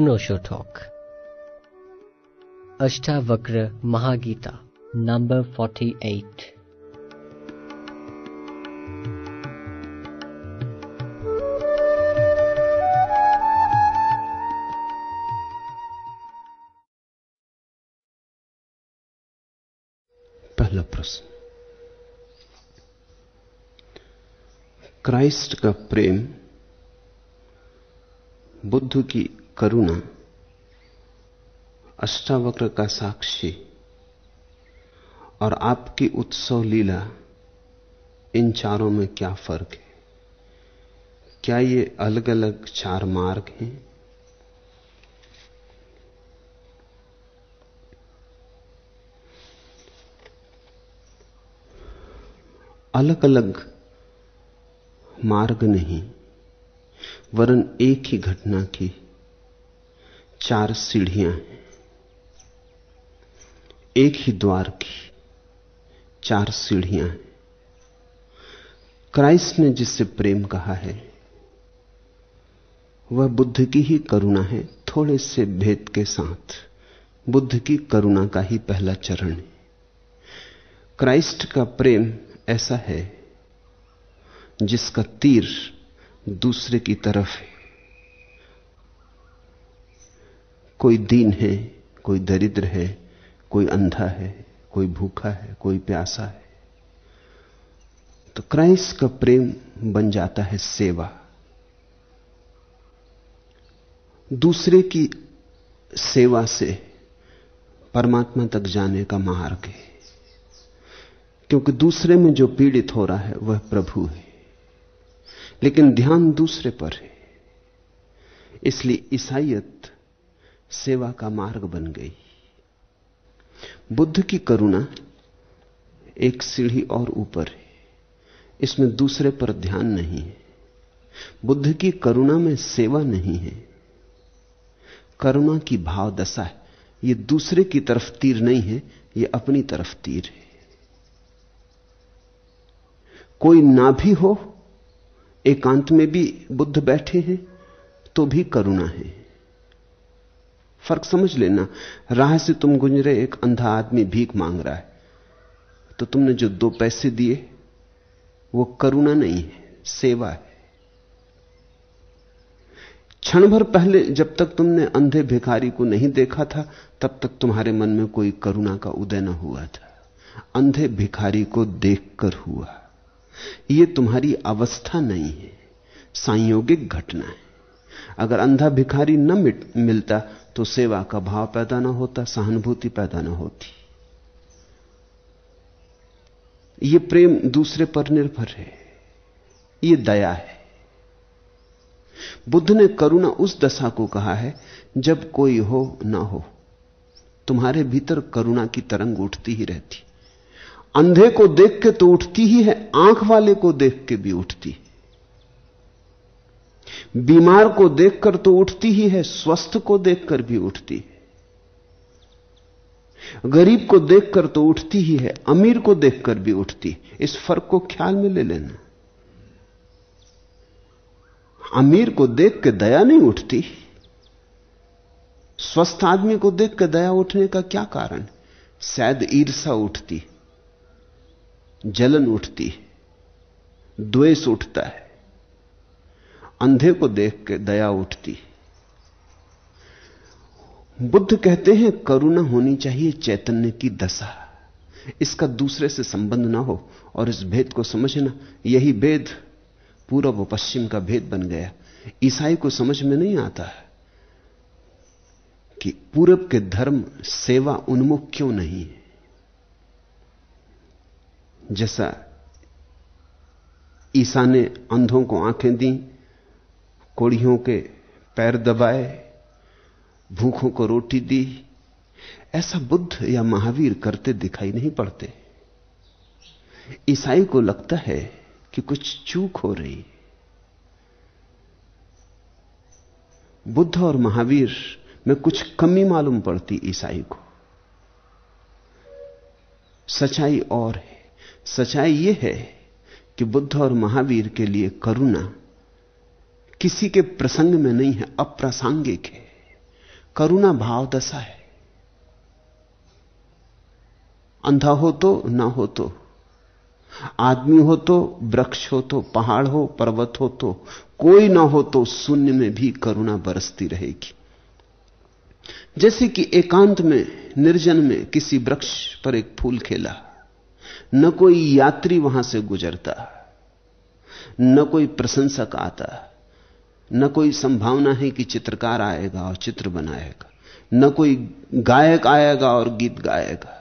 नोशो talk Ashtavakra Mahageeta number 48 पहला प्रश्न। Christ का प्रेम बुद्ध की करुणा, अष्टावक्र का साक्षी और आपकी उत्सव लीला, इन चारों में क्या फ़र्क है? क्या ये अलग अलग चार मार्ग हैं? अलग अलग मार्ग नहीं, वरन एक ही घटना की चार सीढ़ियाँ हैं। एक ही द्वार की चार सीढ़ियाँ हैं। क्राइस्ट ने जिससे प्रेम कहा है, वह बुद्ध की ही करुणा है, थोड़े से भेद के साथ। बुद्ध की करुणा का ही पहला चरण है। क्राइस्ट का प्रेम ऐसा है, जिसका तीर दूसरे की तरफ़ है। कोई दीन है, कोई दरिद्र है, कोई अंधा है, कोई भूखा है, कोई प्यासा है। तो क्राइस्ट का प्रेम बन जाता है सेवा। दूसरे की सेवा से परमात्मा तक जाने का मार्ग है। क्योंकि दूसरे में जो पीड़ित हो रहा है, वह प्रभु है। लेकिन ध्यान दूसरे पर है। इसलिए ईसाइयत सेवा का मार्ग बन गई। बुद्ध की करुणा एक सीढ़ी और ऊपर है। इसमें दूसरे पर ध्यान नहीं है। बुद्ध की करुणा में सेवा नहीं है। करुणा की भाव दशा है। यह दूसरे की तरफ़ तीर नहीं है यह अपनी तरफ़ तीर है। कोई ना भी हो, एकांत में भी बुद्ध बैठे हैं तो भी करुणा है। फ़र्क समझ लेना। राह से तुम गुजरे, एक अंधा आदमी भीख मांग रहा है। तो तुमने जो दो पैसे दिए, वो करुणा नहीं है, सेवा है। क्षण भर पहले जब तक तुमने अंधे भिखारी को नहीं देखा था, तब तक तुम्हारे मन में कोई करुणा का उदय न हुआ था। अंधे भिखारी को देखकर हुआ। यह तुम्हारी अवस्था नहीं है, संयोगिक घटना है। अगर अंधा भिखारी न मिलता तो सेवा का भाव पैदा ना होता, सहानुभूति पैदा ना होती। यह प्रेम दूसरे पर निर्भर है। यह दया है। बुद्ध ने करुणा उस दशा को कहा है, जब कोई हो, ना हो। तुम्हारे भीतर करुणा की तरंग उठती ही रहती। अंधे को देख के तो उठती ही है, आँख वाले को देख के भी उठती बीमार को देखकर तो उठती ही है, स्वस्थ को देखकर भी उठती है। गरीब को देखकर तो उठती ही है, अमीर को देखकर भी उठती इस फ़र्क को ख्याल में ले लेना। अमीर को देख के दया नहीं उठती। स्वस्थ आदमी को देख के दया उठने का क्या कारण? शायद ईर्षा उठती, जलन उठती, द्वेष उठता है। अंधे को देख के दया उठती। बुद्ध कहते हैं, करुणा होनी चाहिए चैतन्य की दशा। इसका दूसरे से संबंध ना हो और इस भेद को समझना। यही भेद पूर्व व पश्चिम का भेद बन गया। ईसाई को समझ में नहीं आता है कि पूरब के धर्म सेवा उन्मुख क्यों नहीं है। जैसा ईसा ने अंधों को आँखें दी कोड़ियों के पैर दबाए, भूखों को रोटी दी। ऐसा बुद्ध या महावीर करते दिखाई नहीं पड़ते। ईसाई को लगता है कि कुछ चूक हो रही। बुद्ध और महावीर में कुछ कमी मालूम पड़ती ईसाई को। सच्चाई और है। सच्चाई यह है कि बुद्ध और महावीर के लिए करुणा किसी के प्रसंग में नहीं है, अप्रासंगिक है। करुणा भाव दशा है। अंधा हो तो ना हो तो। आदमी हो तो वृक्ष हो तो पहाड़ हो, पर्वत हो तो। कोई ना हो तो शून्य में भी करुणा बरसती रहेगी। जैसे कि एकांत में, निर्जन में किसी वृक्ष पर एक फूल खेला। न कोई यात्री वहाँ से गुजरता। न कोई प्रशंसक आता। न कोई संभावना है कि चित्रकार आएगा और चित्र बनाएगा, न कोई गायक आएगा और गीत गाएगा।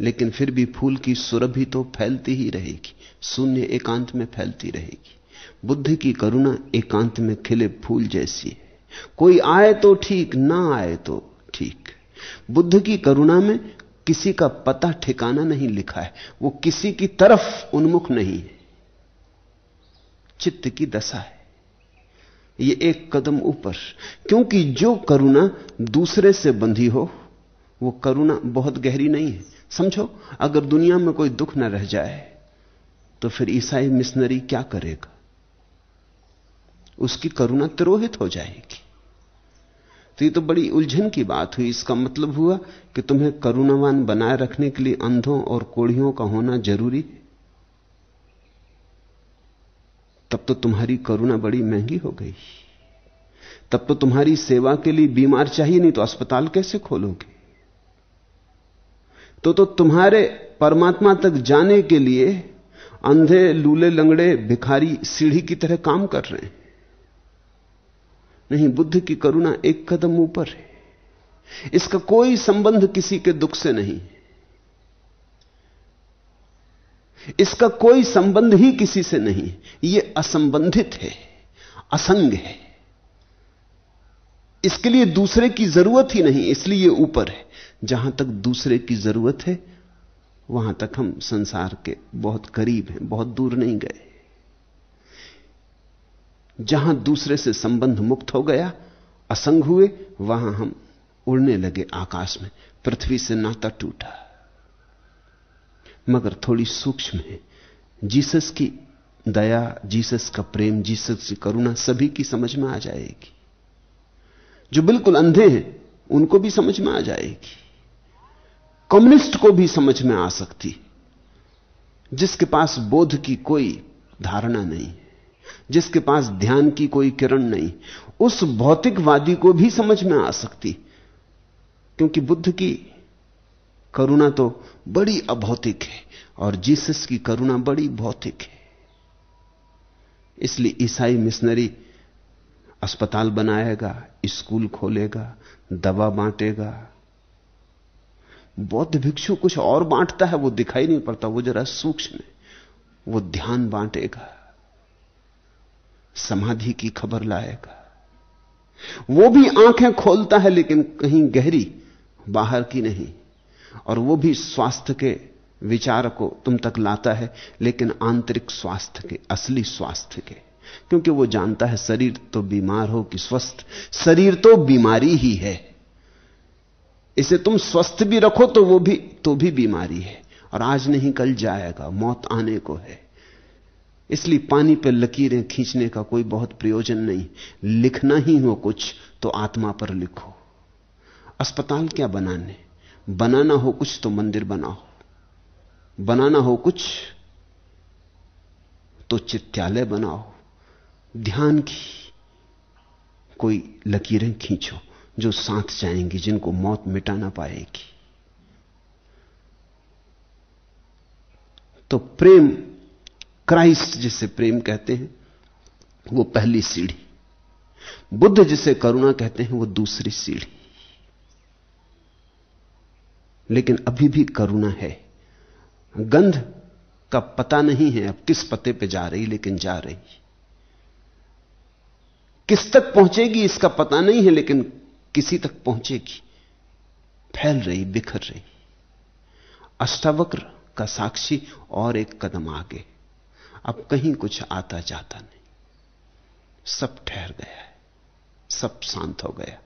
लेकिन फिर भी फूल की सुरभि तो फैलती ही रहेगी, शून्य एकांत में फैलती रहेगी। बुद्ध की करुणा एकांत में खिले फूल जैसी है। कोई आए तो ठीक, ना आए तो ठीक। बुद्ध की करुणा में किसी का पता ठिकाना नहीं लिखा है, वो किसी की तरफ़ उन्मुख नहीं है। चित्त की दशा है। ये एक कदम ऊपर। क्योंकि जो करुणा दूसरे से बंधी हो, वो करुणा बहुत गहरी नहीं है। समझो, अगर दुनिया में कोई दुख न रह जाए तो फिर ईसाई मिशनरी क्या करेगा? उसकी करुणा तिरोहित हो जाएगी। तो ये तो बड़ी उलझन की बात हुई। इसका मतलब हुआ कि तुम्हें करुणावान बनाए रखने के लिए अंधों और कोढ़ियों का होना ज़रूरी है। तब तो तुम्हारी करुणा बड़ी महँगी हो गई। तब तो तुम्हारी सेवा के लिए बीमार चाहिए, नहीं तो अस्पताल कैसे खोलोगे? तो तो तुम्हारे परमात्मा तक जाने के लिए अंधे, लूले, लंगड़े, भिखारी, सीढ़ी की तरह काम कर रहे हैं। नहीं, बुद्ध की करुणा एक कदम ऊपर है। इसका कोई संबंध किसी के दुख से नहीं। इसका कोई संबंध ही किसी से नहीं। यह असंबंधित है, असंग है। इसके लिए दूसरे की ज़रूरत ही नहीं, इसलिए ऊपर है। जहाँ तक दूसरे की ज़रूरत है, वहाँ तक हम संसार के बहुत करीब हैं, बहुत दूर नहीं गए। जहाँ दूसरे से संबंध मुक्त हो गया, असंग हुए, वहाँ हम उड़ने लगे आकाश में, पृथ्वी से नाता टूटा। मगर थोड़ी सूक्ष्म है। जीसस की दया, जीसस का प्रेम, जीसस की करुणा सभी की समझ में आ जाएगी। जो बिल्कुल अंधे हैं, उनको भी समझ में आ जाएगी। कम्युनिस्ट को भी समझ में आ सकती। जिसके पास बोध की कोई धारणा नहीं, जिसके पास ध्यान की कोई किरण नहीं, उस भौतिकवादी को भी समझ में आ सकती। क्योंकि बुद्ध की करुणा तो बड़ी अभौतिक है और जीसस की करुणा बड़ी भौतिक है। इसलिए ईसाई मिशनरी अस्पताल बनाएगा, स्कूल खोलेगा, दवा बांटेगा। बौद्ध भिक्षु कुछ और बांटता है, वो दिखाई नहीं पड़ता, वो जरा सूक्ष्म है। वो ध्यान बांटेगा, समाधि की खबर लाएगा। वो भी आँखें खोलता है, लेकिन कहीं गहरी, बाहर की नहीं। और वो भी स्वास्थ्य के विचार को तुम तक लाता है, लेकिन आंतरिक स्वास्थ्य के, असली स्वास्थ्य के। क्योंकि वो जानता है शरीर तो बीमार हो कि स्वस्थ। शरीर तो बीमारी ही है। इसे तुम स्वस्थ भी रखो तो वो भी तो भी बीमारी है। और आज नहीं, कल जाएगा, मौत आने को है। इसलिए पानी पर लकीरें खींचने का कोई बहुत प्रयोजन नहीं। लिखना ही हो कुछ तो आत्मा पर लिखो। अस्पताल क्या बनाने? बनाना हो कुछ तो मंदिर बनाओ। बनाना हो कुछ तो चित्यालय बनाओ। ध्यान की कोई लकीरें खींचो जो साथ जाएँगी, जिनको मौत मिटा ना पाएगी। तो प्रेम, क्राइस्ट जिसे प्रेम कहते हैं, वो पहली सीढ़ी। बुद्ध जिसे करुणा कहते हैं, वो दूसरी सीढ़ी। लेकिन अभी भी करुणा है। गंध का पता नहीं है अब किस पते पे जा रही, लेकिन जा रही। किस तक पहुंचेगी इसका पता नहीं है, लेकिन किसी तक पहुंचेगी। फैल रही, बिखर रही। अष्टावक्र का साक्षी और एक कदम आगे। अब कहीं कुछ आता जाता नहीं। सब ठहर गया है। सब शांत हो गया।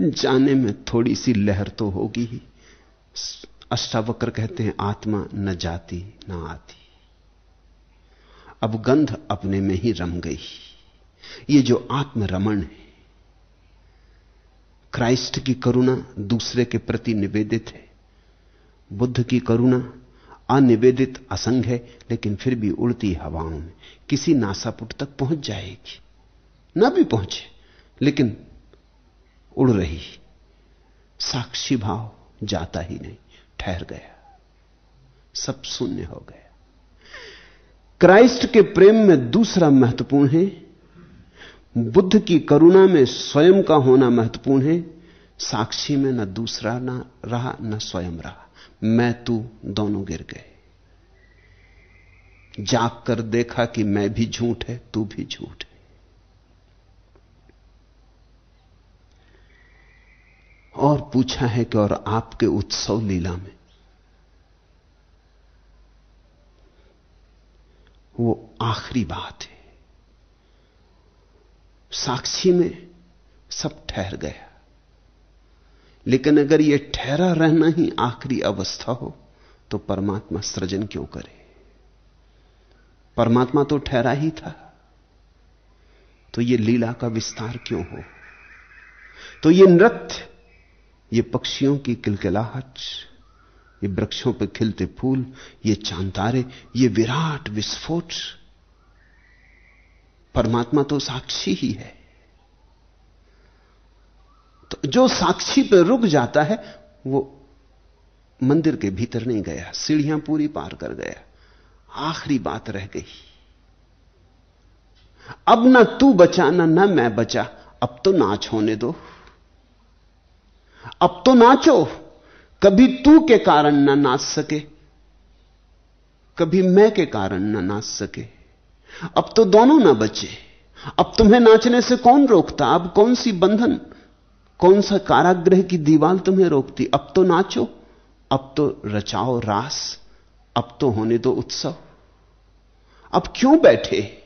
जाने में थोड़ी सी लहर तो होगी ही। अष्टावक्र कहते हैं, आत्मा न जाती, न आती। अब गंध अपने में ही रम गई। ये जो आत्मरमण है, क्राइस्ट की करुणा दूसरे के प्रति निवेदित है। बुद्ध की करुणा अनिवेदित असंग है, लेकिन फिर भी उड़ती हवाओं में। किसी नासापुट तक पहुँच जाएगी। ना भी पहुँचे, लेकिन उड़ रही। साक्षी भाव। जाता ही नहीं, ठहर गया। सब शून्य हो गया। क्राइस्ट के प्रेम में दूसरा महत्वपूर्ण है, बुद्ध की करुणा में स्वयं का होना महत्वपूर्ण है, साक्षी में न दूसरा ना रहा, न स्वयं रहा। मैं, तू दोनों गिर गए। जाग कर देखा कि मैं भी झूठ है, तू भी झूठ है। और पूछा है कि और आपके उत्सव लीला में वो आखिरी बात है। साक्षी में सब ठहर गया। लेकिन अगर यह ठहरा रहना ही आखिरी अवस्था हो तो परमात्मा सृजन क्यों करे? परमात्मा तो ठहरा ही था। तो यह लीला का विस्तार क्यों हो? तो यह नृत्य ये पक्षियों की किलकिलाहट, ये वृक्षों पर खिलते फूल, ये चांतारे, ये विराट विस्फोट। परमात्मा तो साक्षी ही है। तो जो साक्षी पर रुक जाता है, वो मंदिर के भीतर नहीं गया, सीढ़ियाँ पूरी पार कर गया। आखिरी बात रह गई। अब ना तू बचा, ना ना मैं बचा, अब तो नाच होने दो। अब तो नाचो। कभी तू के कारण ना नाच सके। कभी मैं के कारण ना नाच सके। अब तो दोनों ना बचे। अब तुम्हें नाचने से कौन रोकता? अब कौन सी बंधन? कौन सा कारागृह की दीवार तुम्हें रोकती? अब तो नाचो। अब तो रचाओ रास। अब तो होने दो उत्सव। अब क्यों बैठे?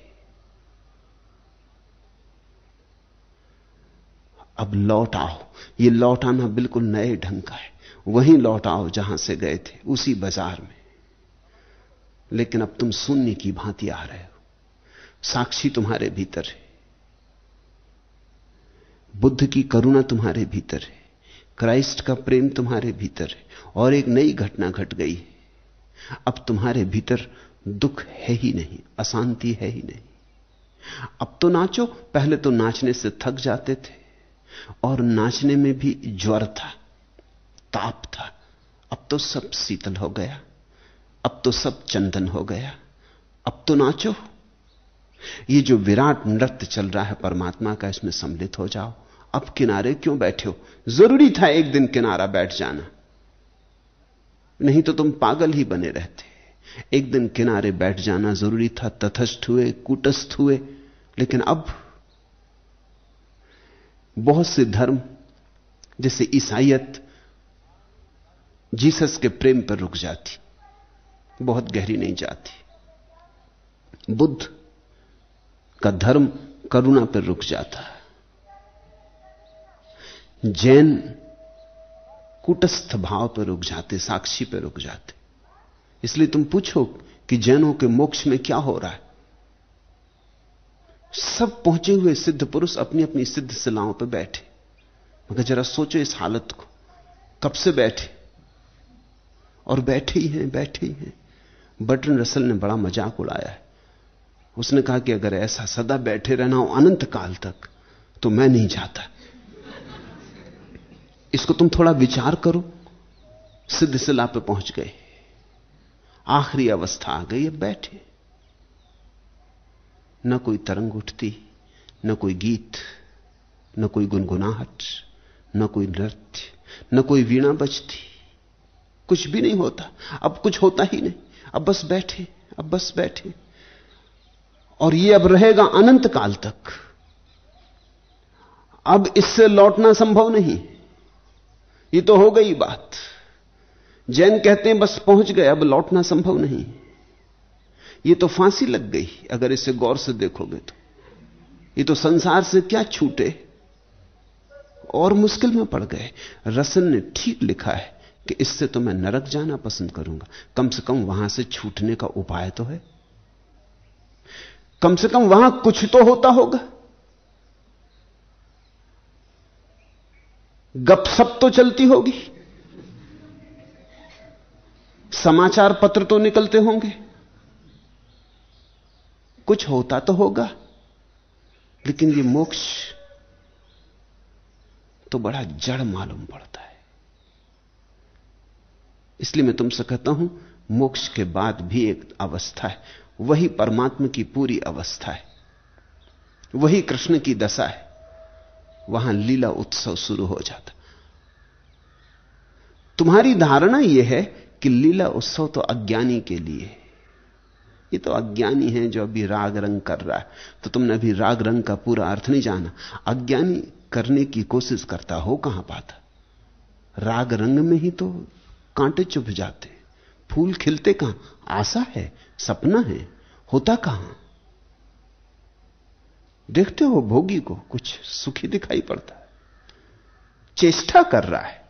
अब लौट आओ। ये लौट आना बिल्कुल नए ढंग का है। वहीं लौट आओ जहाँ से गए थे, उसी बाज़ार में। लेकिन अब तुम शून्य की भांति आ रहे हो। साक्षी तुम्हारे भीतर है। बुद्ध की करुणा तुम्हारे भीतर है। क्राइस्ट का प्रेम तुम्हारे भीतर है। और एक नई घटना घट गई है। अब तुम्हारे भीतर दुख है ही नहीं, अशांति है ही नहीं। अब तो नाचो, पहले तो नाचने से थक जाते थे। और नाचने में भी ज्वर था, ताप था। अब तो सब शीतल हो गया, अब तो सब चंदन हो गया, अब तो नाचो। ये जो विराट नृत्य चल रहा है परमात्मा का, इसमें सम्मिलित हो जाओ। अब किनारे क्यों बैठे हो? ज़रूरी था एक दिन किनारा बैठ जाना। नहीं तो तुम पागल ही बने रहते। एक दिन किनारे बैठ जाना ज़रूरी था, तथस्थ हुए, कूटस्थ हुए, लेकिन अब बहुत से धर्म, जैसे ईसाइत जीसस के प्रेम पर रुक जाती, बहुत गहरी नहीं जाती। बुद्ध का धर्म करुणा पर रुक जाता है। जैन कुटस्थ भाव पर रुक जाते, साक्षी पर रुक जाते। इसलिए तुम पूछो कि जैनों के मोक्ष में क्या हो रहा है? सब पहुँचे हुए सिद्ध पुरुष अपनी अपनी सिद्ध सिलाओं पर बैठे। मगर जरा सोचो इस हालत को। कब से बैठे? और बैठे ही हैं, बैठे ही हैं। बटन रसल ने बड़ा मज़ाक उड़ाया है। उसने कहा कि अगर ऐसा सदा बैठे रहना हो अनंत काल तक तो मैं नहीं जाता। इसको तुम थोड़ा विचार करो। सिद्ध सिला पे पहुँच गए। आखिरी अवस्था आ गई, अब बैठे। न कोई तरंग उठती, न कोई गीत, न कोई गुनगुनाहट, न कोई नृत्य, न कोई वीणा बजती। कुछ भी नहीं होता। अब कुछ होता ही नहीं। अब बस बैठे, अब बस बैठे। और ये अब रहेगा अनंत काल तक। अब इससे लौटना संभव नहीं। ये तो हो गई बात। जैन कहते हैं, बस पहुँच गए, अब लौटना संभव नहीं। ये तो फांसी लग गई, अगर इसे गौर से देखोगे तो। ये तो संसार से क्या छूटे? और मुश्किल में पड़ गए। रसन ने ठीक लिखा है कि इससे तो मैं नरक जाना पसंद करूँगा। कम से कम वहाँ से छूटने का उपाय तो है। कम से कम वहाँ कुछ तो होता होगा। गपसप तो चलती होगी। समाचार पत्र तो निकलते होंगे। कुछ होता तो होगा, लेकिन ये मोक्ष तो बड़ा जड़ मालूम पड़ता है। इसलिए मैं तुमसे कहता हूँ, मोक्ष के बाद भी एक अवस्था है, वही परमात्मा की पूरी अवस्था है, वही कृष्ण की दशा है, वहाँ लीला उत्सव शुरू हो जाता। तुम्हारी धारणा यह है कि लीला उत्सव तो अज्ञानी के लिए है। ये तो अज्ञानी है जो अभी राग रंग कर रहा है। तो तुमने अभी राग रंग का पूरा अर्थ नहीं जाना। अज्ञानी करने की कोशिश करता हो कहाँ पाता राग रंग में ही तो कांटे चुभ जाते। फूल खिलते कहाँ? आशा है, सपना है, होता कहाँ? देखते हो भोगी को कुछ सुखी दिखाई पड़ता है। चेष्टा कर रहा है।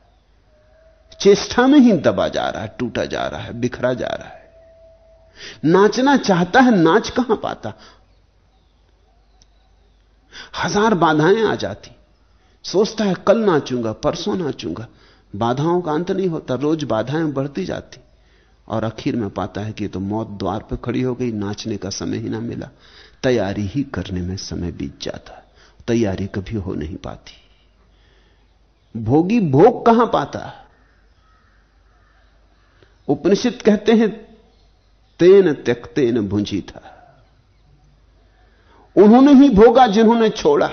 चेष्टा में ही दबा जा रहा है, टूटा जा रहा है, बिखरा जा रहा है। नाचना चाहता है, नाच कहाँ पाता? हज़ार बाधाएँ आ जाती। सोचता है, कल नाचूँगा, परसों नाचूँगा। बाधाओं का अंत नहीं होता, रोज बाधाएँ बढ़ती जाती। और आखिर में पाता है कि तो मौत द्वार पर खड़ी हो गई, नाचने का समय ही ना मिला। तैयारी ही करने में समय बीत जाता तैयारी कभी हो नहीं पाती। भोगी भोग कहाँ पाता? उपनिषद कहते हैं तेन त्यक्तेन भुंजी था उन्होंने ही भोगा जिन्होंने छोड़ा।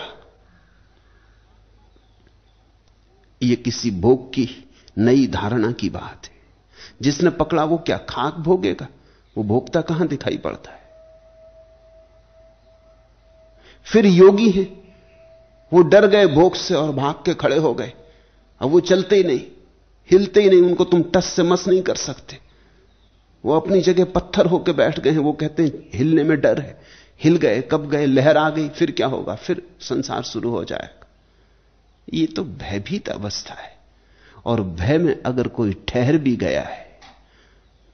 यह किसी भोग की नई धारणा की बात है। जिसने पकड़ा वो क्या खाक भोगेगा? वो भोगता कहाँ दिखाई पड़ता है? फिर योगी है। वो डर गए भोग से और भाग के खड़े हो गए। अब वो चलते ही नहीं, हिलते ही नहीं, उनको तुम टस से मस नहीं कर सकते। वो अपनी जगह पत्थर होकर बैठ गए हैं। वो कहते हैं, हिलने में डर है। हिल गए, कब गए, लहर आ गई, फिर क्या होगा? फिर संसार शुरू हो जाएगा। ये तो भयभीत अवस्था है। और भय में अगर कोई ठहर भी गया है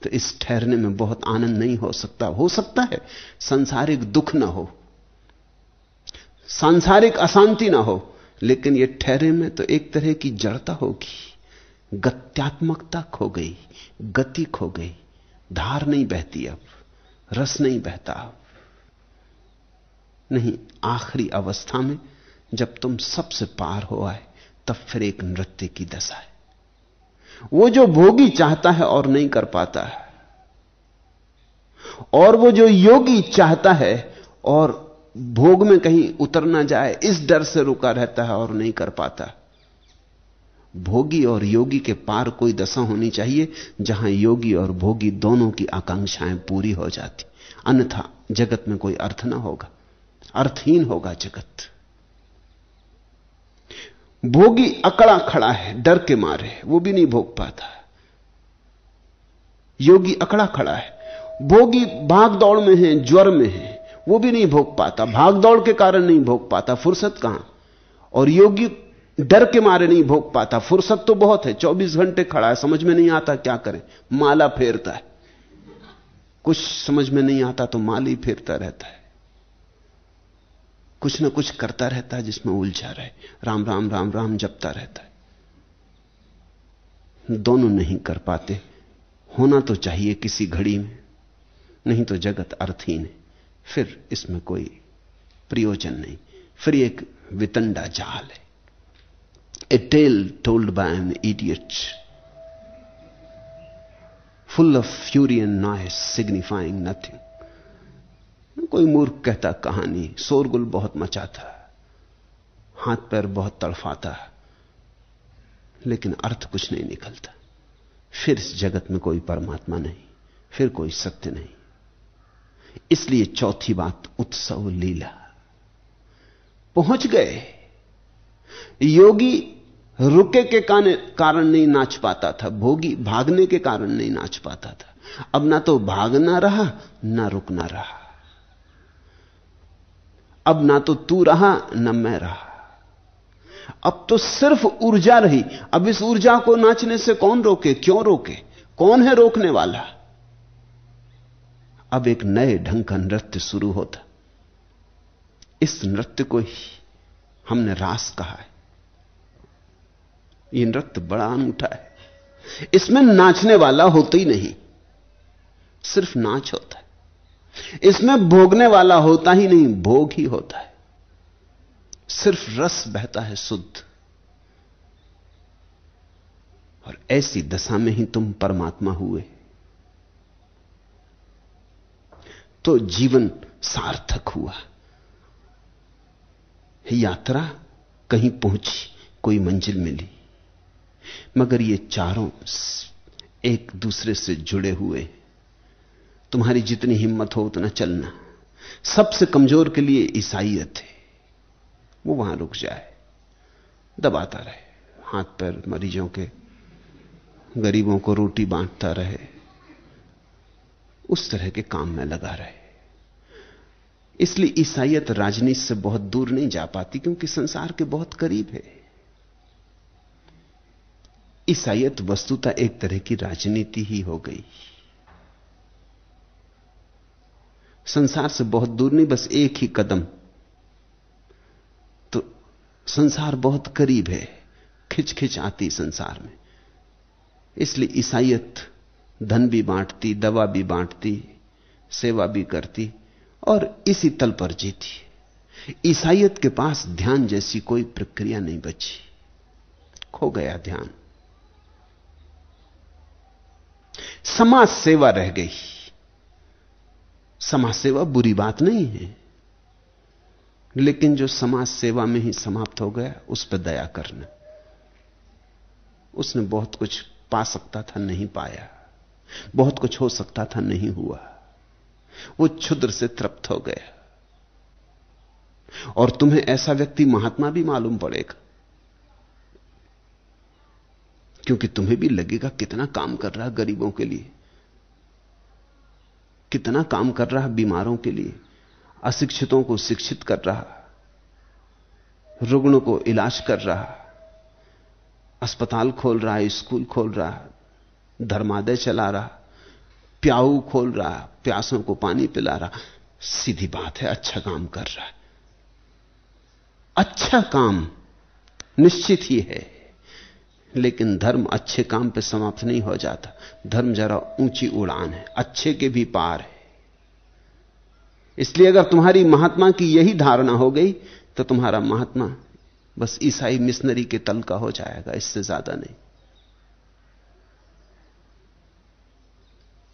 तो इस ठहरने में बहुत आनंद नहीं हो सकता। हो सकता है सांसारिक दुख ना हो, सांसारिक अशांति ना हो, लेकिन यह ठहरे में तो एक तरह की जड़ता होगी। गत्यात्मकता खो गई, गति खो गई। धार नहीं बहती अब, रस नहीं बहता। अब नहीं, आखिरी अवस्था में जब तुम सबसे पार हो आए, तब फिर एक नृत्य की दशा है। वो जो भोगी चाहता है और नहीं कर पाता है, और वो जो योगी चाहता है और भोग में कहीं उतर ना जाए, इस डर से रुका रहता है और नहीं कर पाता। भोगी और योगी के पार कोई दशा होनी चाहिए, जहाँ योगी और भोगी दोनों की आकांक्षाएँ पूरी हो जाती। अन्यथा जगत में कोई अर्थ ना होगा। अर्थहीन होगा जगत। भोगी अकड़ा खड़ा है, डर के मारे वो भी नहीं भोग पाता योगी अकड़ा खड़ा है। भोगी भाग दौड़ में है, ज्वर में है, वो भी नहीं भोग पाता। भाग दौड़ के कारण नहीं भोग पाता। फुर्सत कहाँ? और योगी डर के मारे नहीं भोग पाता। फुर्सत तो बहुत है 24 घंटे खड़ा है, समझ में नहीं आता क्या करें। माला फेरता है। कुछ समझ में नहीं आता तो माल ही फेरता रहता है। कुछ ना कुछ करता रहता है जिसमें उलझा रहे। राम राम राम राम जपता रहता है। दोनों नहीं कर पाते। होना तो चाहिए किसी घड़ी में, नहीं तो जगत अर्थहीन है। फिर इसमें कोई प्रयोजन नहीं। फिर एक वितंडा जाल है। A tale told by an idiot full of fury and noise signifying nothing कोई मूर्ख कहता कहानी, शोरगुल बहुत मचाता, हाथ पैर बहुत तड़फाता, लेकिन अर्थ कुछ नहीं निकलता। फिर इस जगत में कोई परमात्मा नहीं, फिर कोई सत्य नहीं। इसलिए चौथी बात, उत्सव लीला। पहुँच गए। योगी रुके के कारण नहीं नाच पाता था, भोगी, भागने के कारण नहीं नाच पाता था। अब ना तो भागना रहा, ना रुकना रहा। अब ना तो तू रहा, ना मैं रहा। अब तो सिर्फ़ ऊर्जा रही। अब इस ऊर्जा को नाचने से कौन रोके, क्यों रोके? कौन है रोकने वाला? अब एक नए ढंग का नृत्य शुरू होता। इस नृत्य को ही हमने रास कहा है। ये नृत्य बड़ा अनूठा है। इसमें नाचने वाला होता ही नहीं, सिर्फ़ नाच होता है। इसमें भोगने वाला होता ही नहीं, भोग ही होता है। सिर्फ़ रस बहता है शुद्ध। और ऐसी दशा में ही तुम परमात्मा हुए। तो जीवन सार्थक हुआ। यात्रा कहीं पहुँची, कोई मंजिल मिली। मगर ये चारों एक दूसरे से जुड़े हुए। तुम्हारी जितनी हिम्मत हो उतना चलना। सबसे कमज़ोर के लिए ईसाइयत है। वो वहाँ रुक जाए। दबाता रहे। हाथ पैर मरीजों के, गरीबों को रोटी बांटता रहे। उस तरह के काम में लगा रहे। इसलिए ईसाइयत राजनीति से बहुत दूर नहीं जा पाती, क्योंकि संसार के बहुत करीब है। ईसाइयत वस्तुता एक तरह की राजनीति ही हो गई। संसार से बहुत दूर नहीं, बस एक ही कदम। तो संसार बहुत करीब है खिंच खिंच आती संसार में। इसलिए ईसाइत धन भी बांटती, दवा भी बांटती, सेवा भी करती और इसी तल पर जीती। ईसाइयत के पास ध्यान जैसी कोई प्रक्रिया नहीं बची। खो गया ध्यान। समाज सेवा रह गई। समाज सेवा बुरी बात नहीं है। लेकिन जो समाज सेवा में ही समाप्त हो गया, उस पर दया करना। उसने बहुत कुछ पा सकता था, नहीं पाया। बहुत कुछ हो सकता था, नहीं हुआ। वो क्षुद्र से तृप्त हो गया। और तुम्हें ऐसा व्यक्ति महात्मा भी मालूम पड़ेगा। क्योंकि तुम्हें भी लगेगा कितना काम कर रहा गरीबों के लिए। कितना काम कर रहा बीमारों के लिए। अशिक्षितों को शिक्षित कर रहा रुग्णों को इलाज कर रहा अस्पताल खोल रहा स्कूल खोल रहा धर्मादय चला रहा प्याऊ खोल रहा प्यासों को पानी पिला रहा सीधी बात है अच्छा काम कर रहा है। अच्छा काम निश्चित ही है। लेकिन धर्म अच्छे काम पे समाप्त नहीं हो जाता। धर्म जरा ऊँची उड़ान है, अच्छे के भी पार है। इसलिए अगर तुम्हारी महात्मा की यही धारणा हो गई तो तुम्हारा महात्मा बस ईसाई मिशनरी के तल का हो जाएगा, इससे ज़्यादा नहीं।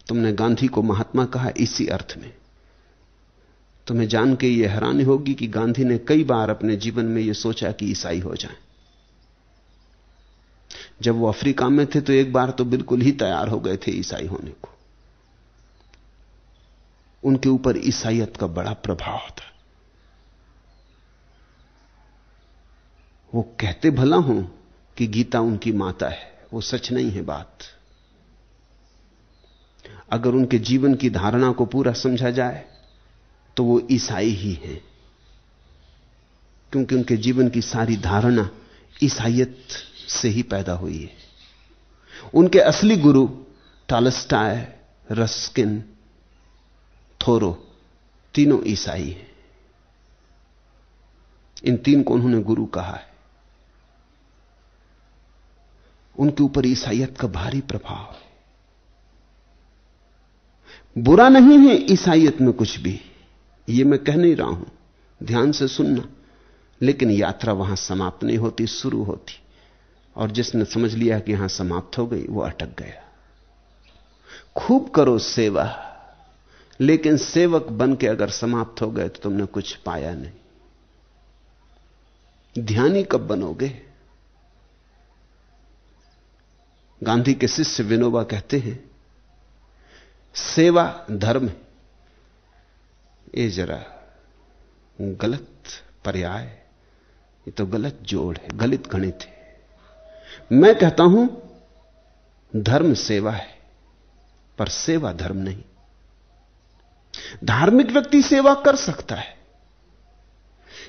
तुमने गांधी को महात्मा कहा इसी अर्थ में। तुम्हें जान के यह हैरानी होगी कि गांधी ने कई बार अपने जीवन में यह सोचा कि ईसाई हो जाए। जब वो अफ्रीका में थे तो एक बार तो बिल्कुल ही तैयार हो गए थे ईसाई होने को। उनके ऊपर ईसाइयत का बड़ा प्रभाव था। वो कहते भला हूँ कि गीता उनकी माता है, वो सच नहीं है बात। अगर उनके जीवन की धारणा को पूरा समझा जाए तो वो ईसाई ही हैं। क्योंकि उनके जीवन की सारी धारणा ईसाइयत से ही पैदा हुई है। उनके असली गुरु टालस्टाय रस्किन, थोरो, तीनों ईसाई हैं। इन तीन को उन्होंने गुरु कहा है। उनके ऊपर ईसाइयत का भारी प्रभाव है। बुरा नहीं है ईसाइयत में कुछ भी। यह मैं कह नहीं रहा हूँ। ध्यान से सुनना। लेकिन यात्रा वहाँ समाप्त नहीं होती, शुरू होती। और जिसने समझ लिया कि यहाँ समाप्त हो गई, वो अटक गया। खूब करो सेवा, लेकिन सेवक बन के अगर समाप्त हो गए तो तुमने कुछ पाया नहीं। ध्यानी कब बनोगे? गांधी के शिष्य विनोबा कहते हैं, सेवा धर्म ये जरा गलत पर्याय ये तो गलत जोड़ है, गलत गणित है। मैं कहता हूँ, धर्म सेवा है, पर सेवा धर्म नहीं। धार्मिक व्यक्ति सेवा कर सकता है,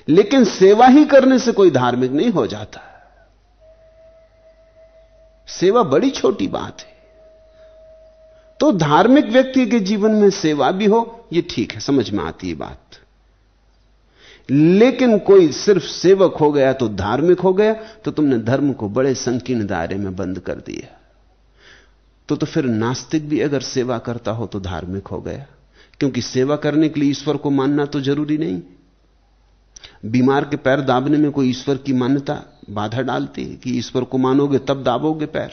लेकिन सेवा ही करने से कोई धार्मिक नहीं हो जाता। सेवा बड़ी छोटी बात है। तो धार्मिक व्यक्ति के जीवन में सेवा भी हो यह ठीक है, समझ में आती है बात। लेकिन कोई सिर्फ़ सेवक हो गया तो धार्मिक हो गया तो तुमने धर्म को बड़े संकीर्ण दायरे में बंद कर दिया। तो तो फिर नास्तिक भी अगर सेवा करता हो तो धार्मिक हो गया। क्योंकि सेवा करने के लिए ईश्वर को मानना तो ज़रूरी नहीं। बीमार के पैर दाबने में कोई ईश्वर की मान्यता बाधा डालती है कि ईश्वर को मानोगे तब दाबोगे पैर।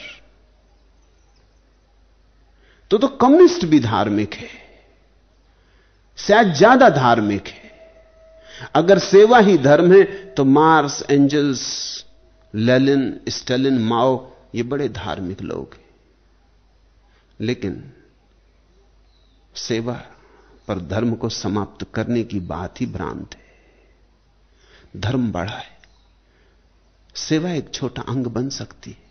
तो तो कम्युनिस्ट भी धार्मिक है। शायद ज़्यादा धार्मिक है। अगर सेवा ही धर्म है तो Marx Engels Lenin Stalin Mao ये बड़े धार्मिक लोग हैं। लेकिन सेवा पर धर्म को समाप्त करने की बात ही भ्रांत है। धर्म बड़ा है। सेवा एक छोटा अंग बन सकती है।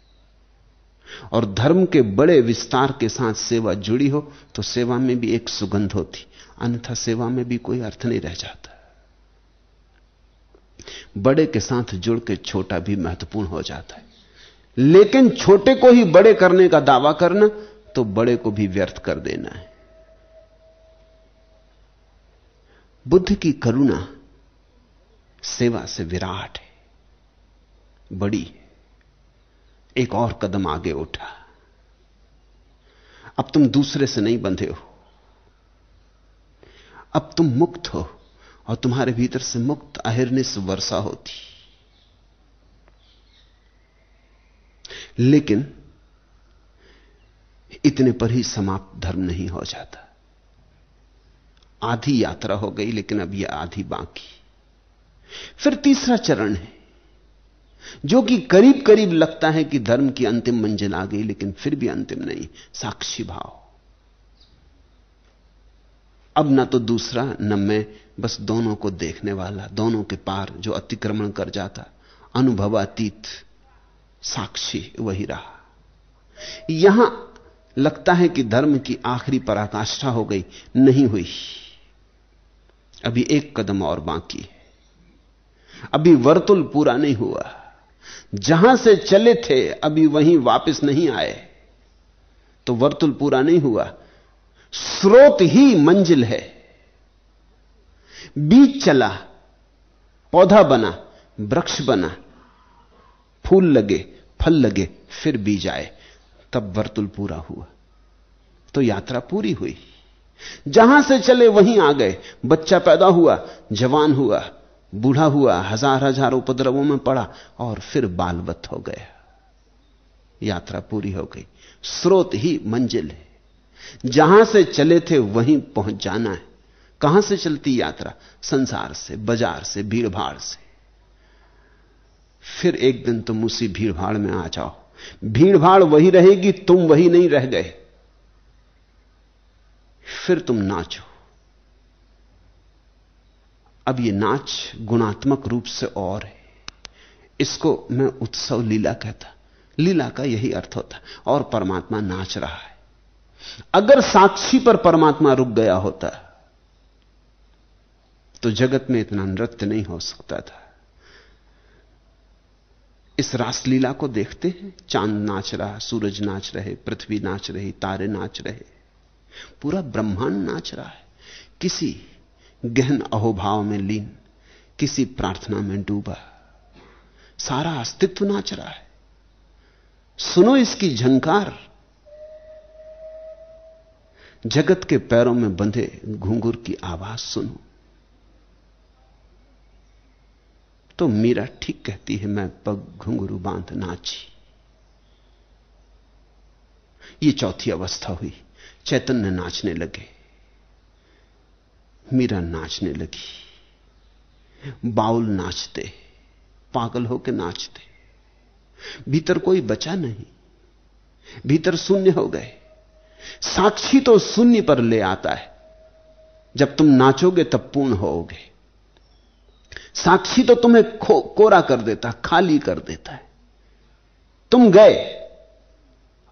और धर्म के बड़े विस्तार के साथ सेवा जुड़ी हो तो सेवा में भी एक सुगंध होती। अन्यथा सेवा में भी कोई अर्थ नहीं रह जाता। बड़े के साथ जुड़ के छोटा भी महत्वपूर्ण हो जाता है। लेकिन छोटे को ही बड़े करने का दावा करना तो बड़े को भी व्यर्थ कर देना है। बुद्ध की करुणा सेवा से विराट है, बड़ी एक और कदम आगे उठा। अब तुम दूसरे से नहीं बंधे हो। अब तुम मुक्त हो। और तुम्हारे भीतर से मुक्त अहिर्निश वर्षा होती। लेकिन इतने पर ही समाप्त धर्म नहीं हो जाता। आधी यात्रा हो गई, लेकिन अब यह आधी बाकी। फिर तीसरा चरण है, जो कि करीब करीब लगता है कि धर्म की अंतिम मंजिल आ गई, लेकिन फिर भी अंतिम नहीं, साक्षी भाव। अब ना तो दूसरा, न मैं बस दोनों को देखने वाला, दोनों के पार जो अतिक्रमण कर जाता, अनुभवातीत, साक्षी वही रहा। यहाँ लगता है कि धर्म की आखिरी पराकाष्ठा हो गई, नहीं हुई। अभी एक कदम और बाकी है। अभी वर्तुल पूरा नहीं हुआ। जहाँ से चले थे, अभी वहीं वापस नहीं आए। तो वर्तुल पूरा नहीं हुआ। स्रोत ही मंजिल है। बीज चला, पौधा बना, वृक्ष बना, फूल लगे, फल लगे, फिर बीज आए, तब वर्तुल पूरा हुआ। तो यात्रा पूरी हुई। जहाँ से चले वहीं आ गए। बच्चा पैदा हुआ, जवान हुआ, बूढ़ा हुआ, हज़ार हज़ार उपद्रवों में पड़ा और फिर बालवत हो गया। यात्रा पूरी हो गई। स्रोत ही मंजिल है। जहाँ से चले थे वहीं पहुँच जाना है। कहाँ से चलती यात्रा? संसार से, बाज़ार से, भीड़भाड़ से। फिर एक दिन तुम उसी भीड़भाड़ में आ जाओ। भीड़ भाड़ वही रहेगी, तुम वही नहीं रह गए। फिर तुम नाचो। अब यह नाच गुणात्मक रूप से और है। इसको मैं उत्सव लीला कहता। लीला का यही अर्थ होता। और परमात्मा नाच रहा है। अगर साक्षी पर परमात्मा रुक गया होता तो जगत में इतना नृत्य नहीं हो सकता था। इस रासलीला को देखते हैं, चाँद नाच रहा, सूरज नाच रहे, पृथ्वी नाच रही, तारे नाच रहे, पूरा ब्रह्मांड नाच रहा है। किसी गहन अहोभाव में लीन, किसी प्रार्थना में डूबा, सारा अस्तित्व नाच रहा है। सुनो इसकी झंकार। जगत के पैरों में बंधे घुंघुर की आवाज़ सुनो। तो मीरा ठीक कहती है, मैं पग घुंघरू बाँध नाची। ये चौथी अवस्था हुई। चैतन्य नाचने लगे। मीरा नाचने लगी। बाउल नाचते, पागल होकर नाचते। भीतर कोई बचा नहीं। भीतर शून्य हो गए। साक्षी तो शून्य पर ले आता है। जब तुम नाचोगे तब पूर्ण होोगे साक्षी तो तुम्हें कोरा कर देता खाली कर देता है। तुम गए,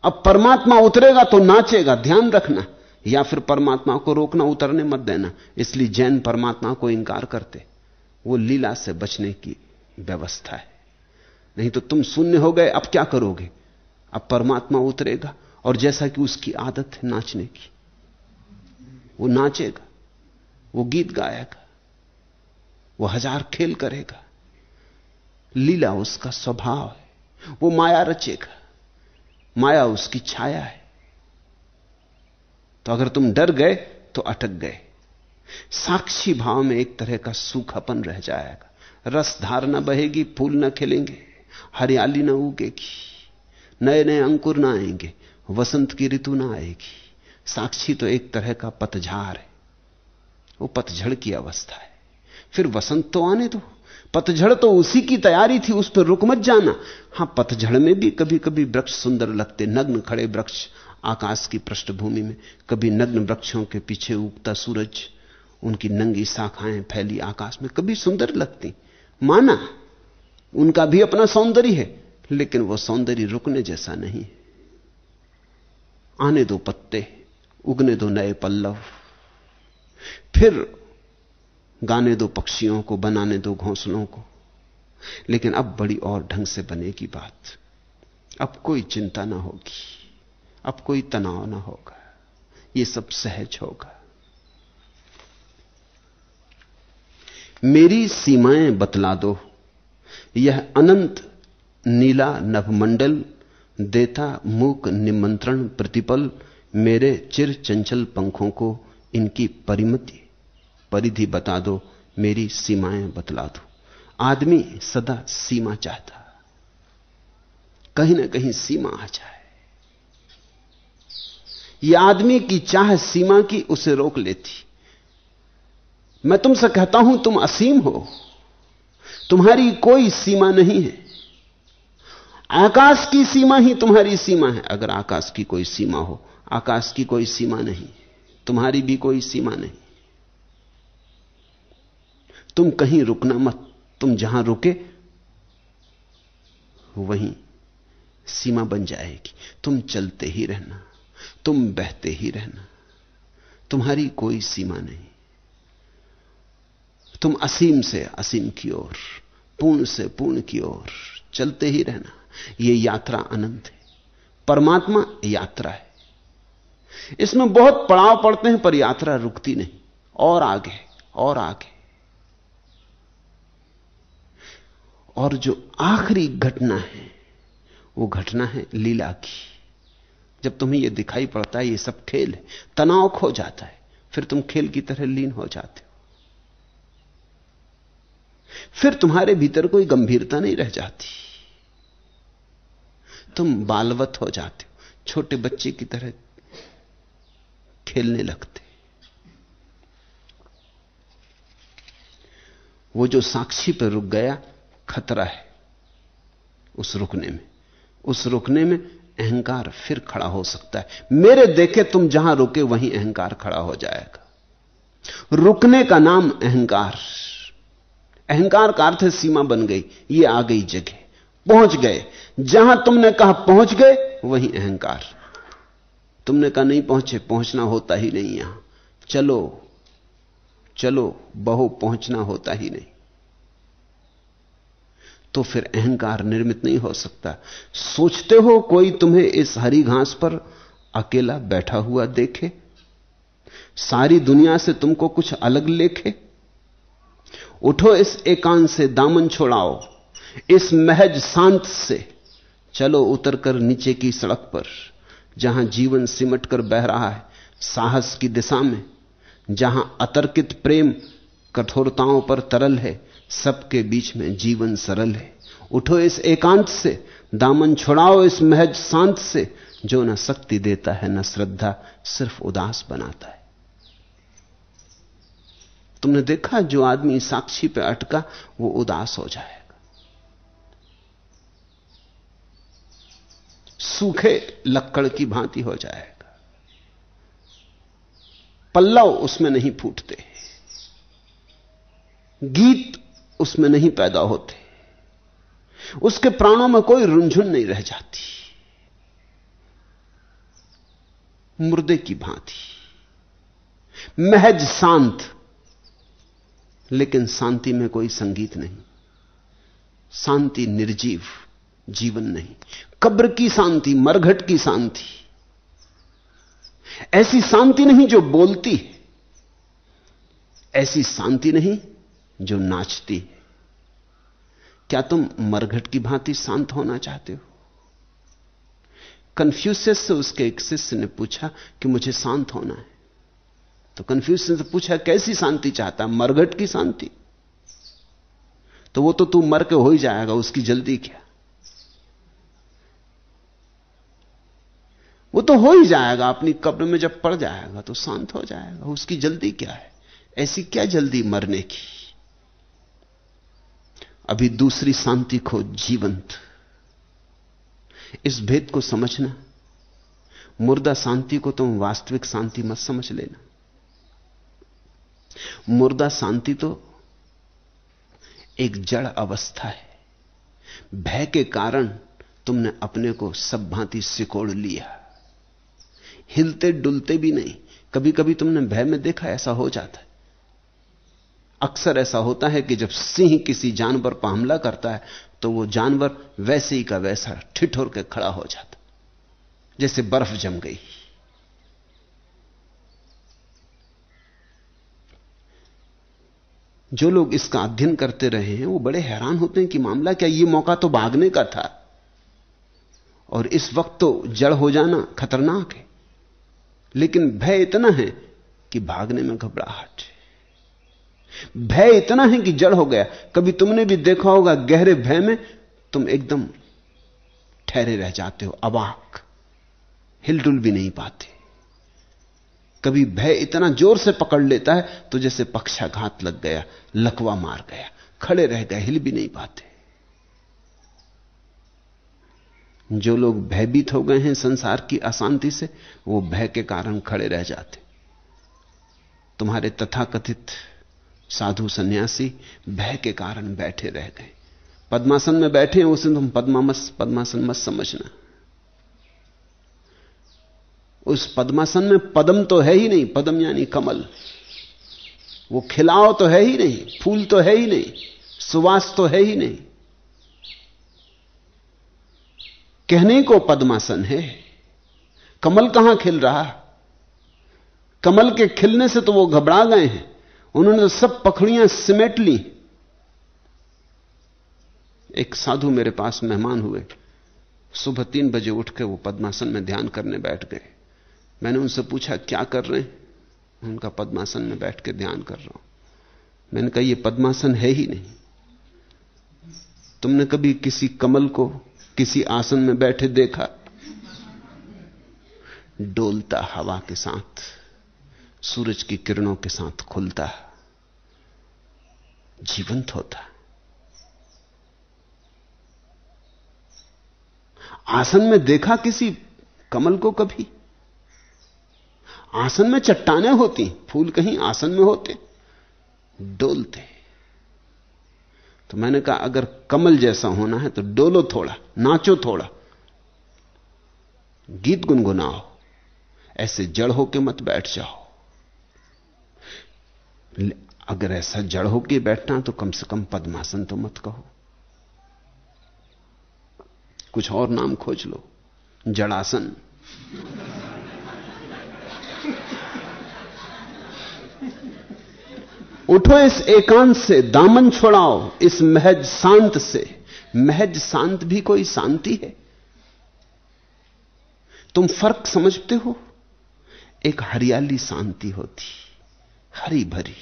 अब परमात्मा उतरेगा तो नाचेगा, ध्यान रखना, या फिर परमात्मा को रोकना, उतरने मत देना। इसलिए जैन परमात्मा को इंकार करते, वो लीला से बचने की व्यवस्था है। नहीं तो तुम शून्य हो गए, अब क्या करोगे? अब परमात्मा उतरेगा, और जैसा कि उसकी आदत है नाचने की, वो नाचेगा, वो गीत गाएगा। वो हज़ार खेल करेगा। लीला उसका स्वभाव है। वो माया रचेगा। माया उसकी छाया है। तो अगर तुम डर गए तो अटक गए। साक्षी भाव में एक तरह का सूखापन रह जाएगा। रस धार न बहेगी, फूल न खिलेंगे। हरियाली न उगेगी। नए नए अंकुर ना आएँगे। वसंत की ऋतु ना आएगी। साक्षी तो एक तरह का पतझार है। वो पतझड़ की अवस्था है। फिर वसंत तो आने दो। पतझड़ तो उसी की तैयारी थी, उस पर रुक मत जाना। हाँ, पतझड़ में भी कभी कभी वृक्ष सुंदर लगते, नग्न खड़े वृक्ष आकाश की पृष्ठभूमि में। कभी नग्न वृक्षों के पीछे उगता सूरज, उनकी नंगी शाखाएँ फैली आकाश में, कभी सुंदर लगती। माना, उनका भी अपना सौंदर्य है, लेकिन वो सौंदर्य रुकने जैसा नहीं आने दो पत्ते, उगने दो नए पल्लव। फिर गाने दो पक्षियों को, बनाने दो घोंसलों को। लेकिन अब बड़ी और ढंग से बनेगी बात। अब कोई चिंता ना होगी। अब कोई तनाव ना होगा। ये सब सहज होगा। मेरी सीमाएँ बतला दो। यह अनंत नीला नभमंडल देता मूक निमंत्रण प्रतिपल मेरे चिर चंचल पंखों को इनकी परिमति। परिधि बता दो, मेरी सीमाएँ बतला दो। आदमी सदा सीमा चाहता, कहीं ना कहीं सीमा आ जाए। यह आदमी की चाह सीमा की उसे रोक लेती। मैं तुमसे कहता हूँ, तुम असीम हो। तुम्हारी कोई सीमा नहीं है। आकाश की सीमा ही तुम्हारी सीमा है। अगर आकाश की कोई सीमा हो, आकाश की कोई सीमा नहीं, तुम्हारी भी कोई सीमा नहीं। तुम कहीं रुकना मत। तुम जहाँ रुके, वहीं सीमा बन जाएगी। तुम चलते ही रहना, तुम बहते ही रहना। तुम्हारी कोई सीमा नहीं। तुम असीम से असीम की ओर, पूर्ण से पूर्ण की ओर चलते ही रहना। यह यात्रा अनंत है। परमात्मा यात्रा है। इसमें बहुत पड़ाव पड़ते हैं, पर यात्रा रुकती नहीं। और आगे और आगे। और जो आखिरी घटना है, वो घटना है लीला की। जब तुम्हें यह दिखाई पड़ता है, ये सब खेल है, तनाव खो जाता है, फिर तुम खेल की तरह लीन हो जाते हो। फिर तुम्हारे भीतर कोई गंभीरता नहीं रह जाती। तुम बालवत हो जाते हो, छोटे बच्चे की तरह खेलने लगते। वो जो साक्षी पर रुक गया खतरा है उस रुकने में। उस रुकने में अहंकार फिर खड़ा हो सकता है। मेरे देखे तुम जहाँ रुके वहीं अहंकार खड़ा हो जाएगा। रुकने का नाम अहंकार। अहंकार का अर्थ सीमा बन गई, ये आ गई जगह। पहुँच गए। जहाँ तुमने कहा पहुँच गए, वहीं अहंकार। तुमने कहा नहीं पहुँचे, पहुँचना होता ही नहीं यहाँ। चलो चलो, बहु, पहुँचना होता ही नहीं। तो फिर अहंकार निर्मित नहीं हो सकता। सोचते हो कोई तुम्हें इस हरी घास पर अकेला बैठा हुआ देखे? सारी दुनिया से तुमको कुछ अलग लेखे? उठो इस एकांत से, दामन छोड़ाओ। इस महज शांत से। चलो उतरकर नीचे की सड़क पर, जहाँ जीवन सिमट कर बह रहा है, साहस की दिशा में, जहाँ अतर्कित प्रेम कठोरताओं पर तरल है सबके बीच में जीवन सरल है। उठो इस एकांत से, दामन छुड़ाओ इस महज शांत से, जो न शक्ति देता है, न श्रद्धा सिर्फ़ उदास बनाता है। तुमने देखा जो आदमी साक्षी पे अटका, वो उदास हो जाएगा। सूखे लक्कड़ की भांति हो जाएगा। पल्लव उसमें नहीं फूटते। गीत उसमें नहीं पैदा होते। उसके प्राणों में कोई रुंझुन नहीं रह जाती। मुर्दे की भांति। महज शांत। लेकिन शांति में कोई संगीत नहीं। शांति निर्जीव जीवन नहीं। कब्र की शांति, मरघट की शांति। ऐसी शांति नहीं जो बोलती है। ऐसी शांति नहीं जो नाचती। है क्या तुम मरघट की भांति शांत होना चाहते हो? कन्फ्यूसियस से उसके एक शिष्य ने पूछा कि मुझे शांत होना है। तो कन्फ्यूसियस से पूछा, कैसी शांति चाहता? मरघट की शांति? तो वो तो तू मर के हो ही जाएगा, उसकी जल्दी क्या? वो तो हो ही जाएगा, अपनी कब्र में जब पड़ जाएगा तो शांत हो जाएगा, उसकी जल्दी क्या है? ऐसी क्या जल्दी मरने की? अभी दूसरी शांति खो जीवंत। इस भेद को समझना, मुर्दा शांति को तुम वास्तविक शांति मत समझ लेना। मुर्दा शांति तो एक जड़ अवस्था है। भय के कारण तुमने अपने को सब भांति सिकोड़ लिया। हिलते डुलते भी नहीं कभी कभी तुमने भय में देखा, ऐसा हो जाता है। अक्सर ऐसा होता है कि जब सिंह किसी जानवर पर हमला करता है तो वो जानवर वैसे ही का वैसा ठिठुर के खड़ा हो जाता जैसे बर्फ़ जम गई। जो लोग इसका अध्ययन करते रहे हैं, वो बड़े हैरान होते हैं कि मामला क्या, ये मौका तो भागने का था। और इस वक्त तो जड़ हो जाना खतरनाक है, लेकिन भय इतना है कि भागने में घबराहट भय इतना है कि जड़ हो गया। कभी तुमने भी देखा होगा, गहरे भय में तुम एकदम ठहरे रह जाते हो अबाक हिलडुल भी नहीं पाते। कभी भय इतना ज़ोर से पकड़ लेता है तो जैसे पक्षाघात लग गया, लकवा मार गया, खड़े रह गए, हिल भी नहीं पाते। जो लोग भयभीत हो गए हैं संसार की अशांति से, वो भय के कारण खड़े रह जाते। तुम्हारे तथाकथित साधु सन्यासी भय के कारण बैठे रह गए। पद्मासन में बैठे हैं, उसे तुम पद्मामस पद्मासन मत समझना। उस पद्मासन में पदम तो है ही नहीं, पदम यानी कमल। वो खिलाओ तो है ही नहीं, फूल तो है ही नहीं, सुवास तो है ही नहीं। कहने को पद्मासन है, कमल कहाँ खिल रहा? कमल के खिलने से तो वो घबरा गए हैं। उन्होंने तो सब पखड़ियाँ सिमेट ली। एक साधु मेरे पास मेहमान हुए। सुबह तीन बजे उठ के वो पद्मासन में ध्यान करने बैठ गए। मैंने उनसे पूछा, क्या कर रहे हैं? उनका पद्मासन में बैठ के ध्यान कर रहा हूँ। मैंने कहा, ये पद्मासन है ही नहीं। तुमने कभी किसी कमल को किसी आसन में बैठे देखा? डोलता हवा के साथ। सूरज की किरणों के साथ खुलता जीवंत होता आसन में देखा किसी कमल को कभी? आसन में चट्टाने होती, फूल कहीं आसन में होते, डोलते। तो मैंने कहा, अगर कमल जैसा होना है तो डोलो थोड़ा, नाचो थोड़ा, गीत गुनगुनाओ, ऐसे जड़ होके मत बैठ जाओ। अगर ऐसा जड़ होके बैठना तो कम से कम पद्मासन तो मत कहो। कुछ और नाम खोज लो। जड़ासन। उठो इस एकांत से, दामन छोड़ाओ इस महज शांत से। महज शांत भी कोई शांति है? तुम फ़र्क समझते हो? एक हरियाली शांति होती। हरी भरी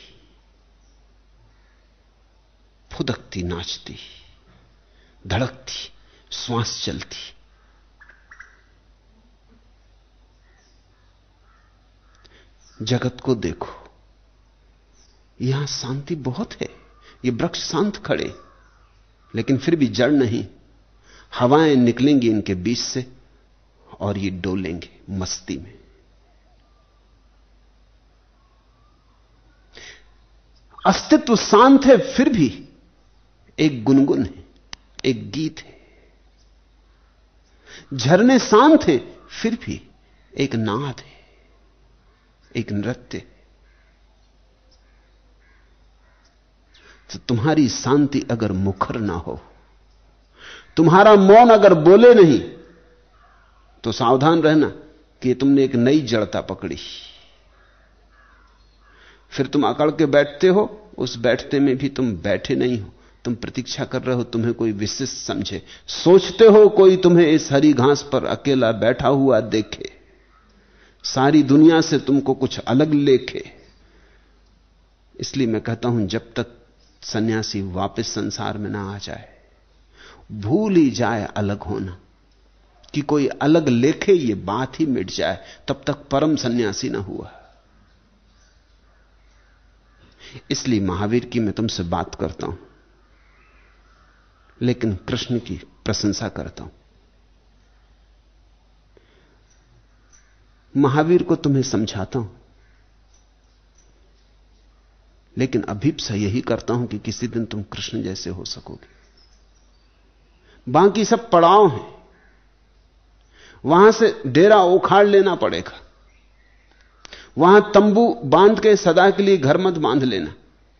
फुदकती, नाचती, धड़कती, श्वास चलती। जगत को देखो, यहाँ शांति बहुत है, ये वृक्ष शांत खड़े, लेकिन फिर भी जड़ नहीं। हवाएँ निकलेंगी इनके बीच से, और ये डोलेंगे मस्ती में। अस्तित्व शांत है, फिर भी एक गुनगुन है, एक गीत है। झरने शांत हैं, फिर भी एक नाद है, एक नृत्य तो तुम्हारी शांति अगर मुखर ना हो, तुम्हारा मौन अगर बोले नहीं तो सावधान रहना कि तुमने एक नई जड़ता पकड़ी। फिर तुम अकड़ के बैठते हो, उस बैठते में भी तुम बैठे नहीं हो। तुम प्रतीक्षा कर रहे हो, तुम्हें कोई विशिष्ट समझे। सोचते हो कोई तुम्हें इस हरी घास पर अकेला बैठा हुआ देखे। सारी दुनिया से तुमको कुछ अलग लेखे। इसलिए मैं कहता हूँ, जब तक सन्यासी वापस संसार में ना आ जाए, भूल ही जाए अलग होना। कि कोई अलग लेखे, ये बात ही मिट जाए, तब तक परम सन्यासी ना हुआ। इसलिए महावीर की मैं तुमसे बात करता हूँ। लेकिन कृष्ण की प्रशंसा करता हूँ। महावीर को तुम्हें समझाता हूँ। लेकिन अभीपसा यही करता हूँ कि किसी दिन तुम कृष्ण जैसे हो सकोगे। बाकी सब पड़ाव हैं। वहाँ से डेरा उखाड़ लेना पड़ेगा। वहाँ तंबू बाँध के सदा के लिए घर मत बाँध लेना।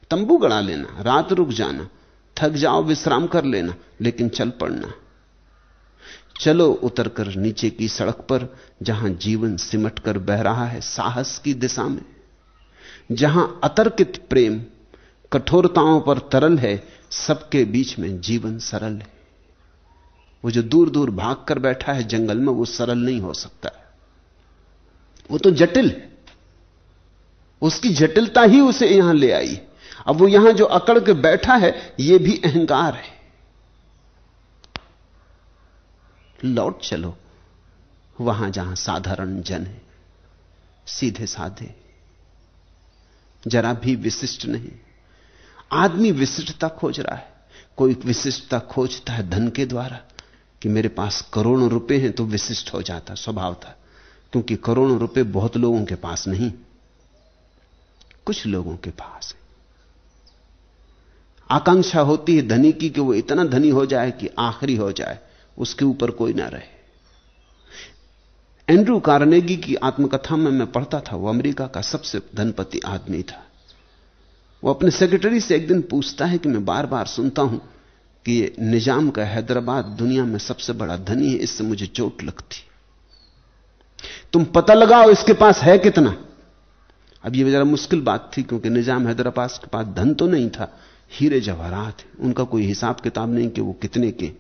तंबू गड़ा लेना, रात रुक जाना, थक जाओ, विश्राम कर लेना, लेकिन चल पड़ना। चलो उतरकर नीचे की सड़क पर, जहाँ जीवन सिमट कर बह रहा है साहस की दिशा में। जहाँ अतर्कित प्रेम कठोरताओं पर तरल है, सबके बीच में जीवन सरल है। वो जो दूर दूर भाग कर बैठा है जंगल में, वो सरल नहीं हो सकता। वो तो जटिल है। उसकी जटिलता ही उसे यहाँ ले आई। अब वो यहाँ जो अकड़ के बैठा है, ये भी अहंकार है। लौट चलो, वहाँ जहाँ साधारण जन है, सीधे साधे। जरा भी विशिष्ट नहीं। आदमी विशिष्टता खोज रहा है। कोई विशिष्टता खोजता है धन के द्वारा कि मेरे पास करोड़ों रुपए हैं तो विशिष्ट हो जाता, स्वभाव था। क्योंकि करोड़ों रुपए बहुत लोगों के पास नहीं। कुछ लोगों के पास है। आकांक्षा होती है धनी की कि वो इतना धनी हो जाए कि आखिरी हो जाए, उसके ऊपर कोई ना रहे। एंड्रू कार्नेगी की आत्मकथा में मैं पढ़ता था, वो अमेरिका का सबसे धनपति आदमी था। वो अपने सेक्रेटरी से एक दिन पूछता है कि मैं बार बार सुनता हूँ कि ये निज़ाम का हैदराबाद दुनिया में सबसे बड़ा धनी है, इससे मुझे चोट लगती। तुम पता लगाओ इसके पास है कितना? अब ये जरा मुश्किल बात थी, क्योंकि निज़ाम हैदराबाद के पास धन तो नहीं था। हीरे जवाहरात उनका कोई हिसाब किताब नहीं कि वो कितने के।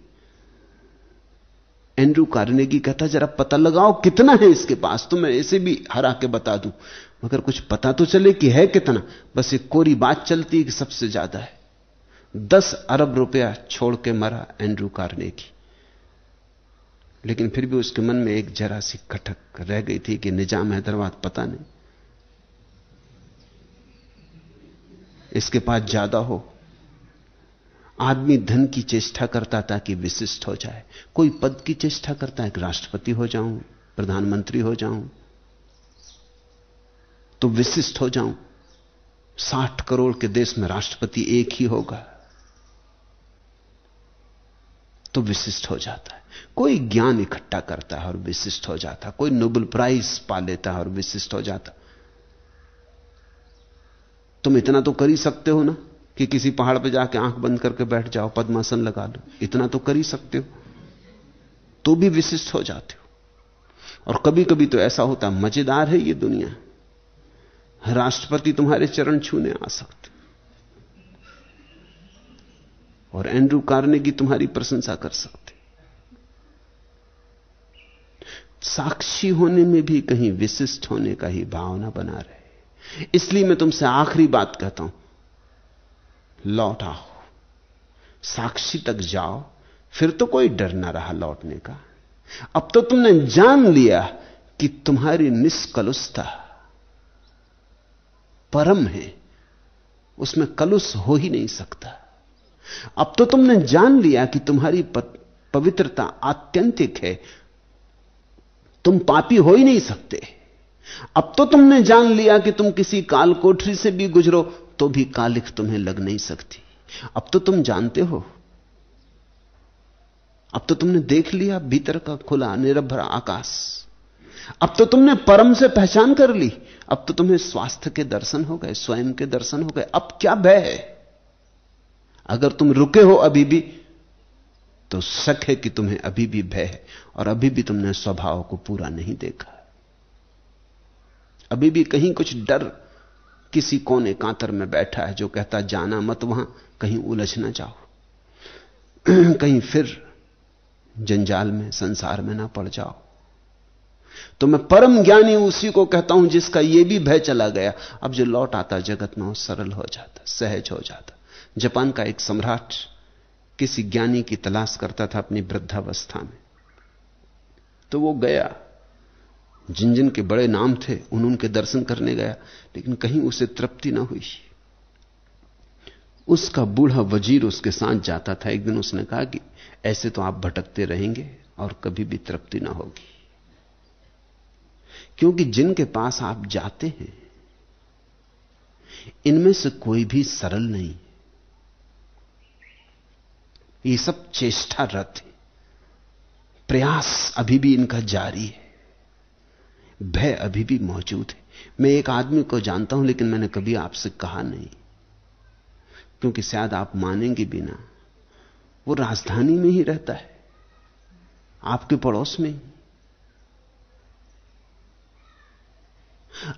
एंड्रू कार्नेगी कहता, जरा पता लगाओ कितना है इसके पास तो मैं इसे भी हरा के बता दूँ। मगर कुछ पता तो चले कि है कितना। बस एक कोरी बात चलती कि सबसे ज़्यादा है। दस अरब रुपया छोड़ के मरा एंड्रू कार्नेगी। लेकिन फिर भी उसके मन में एक जरा सी खटक रह गई थी कि निज़ाम हैदराबाद पता नहीं। इसके पास ज़्यादा हो। आदमी धन की चेष्टा करता था कि विशिष्ट हो जाए। कोई पद की चेष्टा करता है कि राष्ट्रपति हो जाऊँ, प्रधानमंत्री हो जाऊँ तो विशिष्ट हो जाऊँ। साठ करोड़ के देश में राष्ट्रपति एक ही होगा तो विशिष्ट हो जाता है। कोई ज्ञान इकट्ठा करता है और विशिष्ट हो जाता है। कोई नोबल प्राइज पा लेता है और विशिष्ट हो जाता तुम इतना तो कर ही सकते हो ना कि किसी पहाड़ पर जाके आँख बंद करके बैठ जाओ, पद्मासन लगा लो। इतना तो कर ही सकते हो। तो भी विशिष्ट हो जाते हो। और कभी कभी तो ऐसा होता मज़ेदार है ये दुनिया। राष्ट्रपति तुम्हारे चरण छूने आ सकते और एंड्रू कार्नेगी तुम्हारी प्रशंसा कर सकते। साक्षी होने में भी कहीं विशिष्ट होने का ही भावना बना रहे। इसलिए मैं तुमसे आखिरी बात कहता हूँ। लौट आओ। साक्षी तक जाओ। फिर तो कोई डर ना रहा लौटने का। अब तो तुमने जान लिया कि तुम्हारी निष्कलुषता परम है। उसमें कलुष हो ही नहीं सकता। अब तो तुमने जान लिया कि तुम्हारी पवित्रता आत्यंतिक है। तुम पापी हो ही नहीं सकते। अब तो तुमने जान लिया कि तुम किसी काल कोठरी से भी गुजरो तो भी कालिक तुम्हें लग नहीं सकती। अब तो तुम जानते हो। अब तो तुमने देख लिया भीतर का खुला निरभर आकाश। अब तो तुमने परम से पहचान कर ली। अब तो तुम्हें स्वास्थ्य के दर्शन हो गए, स्वयं के दर्शन हो गए। अब क्या भय? है अगर तुम रुके हो अभी भी तो शक है कि तुम्हें अभी भी भय है, और अभी भी तुमने स्वभाव को पूरा नहीं देखा। अभी भी कहीं कुछ डर किसी कोने कांतर में बैठा है जो कहता, जाना मत वहाँ, कहीं उलझ ना जाओ। कहीं फिर जंजाल में, संसार में ना पड़ जाओ। तो मैं परम ज्ञानी उसी को कहता हूँ जिसका यह भी भय चला गया। अब जो लौट आता जगत में, वो सरल हो जाता, सहज हो जाता। जापान का एक सम्राट किसी ज्ञानी की तलाश करता था अपनी वृद्धावस्था में। तो वो गया। जिन जिन के बड़े नाम थे उन उनके दर्शन करने गया, लेकिन कहीं उसे तृप्ति ना हुई। उसका बूढ़ा वज़ीर उसके साथ जाता था। एक दिन उसने कहा कि ऐसे तो आप भटकते रहेंगे और कभी भी तृप्ति ना होगी। क्योंकि जिनके पास आप जाते हैं, इनमें से कोई भी सरल नहीं। ये सब चेष्टा रथ प्रयास अभी भी इनका जारी है। भय अभी भी मौजूद है। मैं एक आदमी को जानता हूँ, लेकिन मैंने कभी आपसे कहा नहीं। क्योंकि शायद आप मानेंगे भी ना। वो राजधानी में ही रहता है। आपके पड़ोस में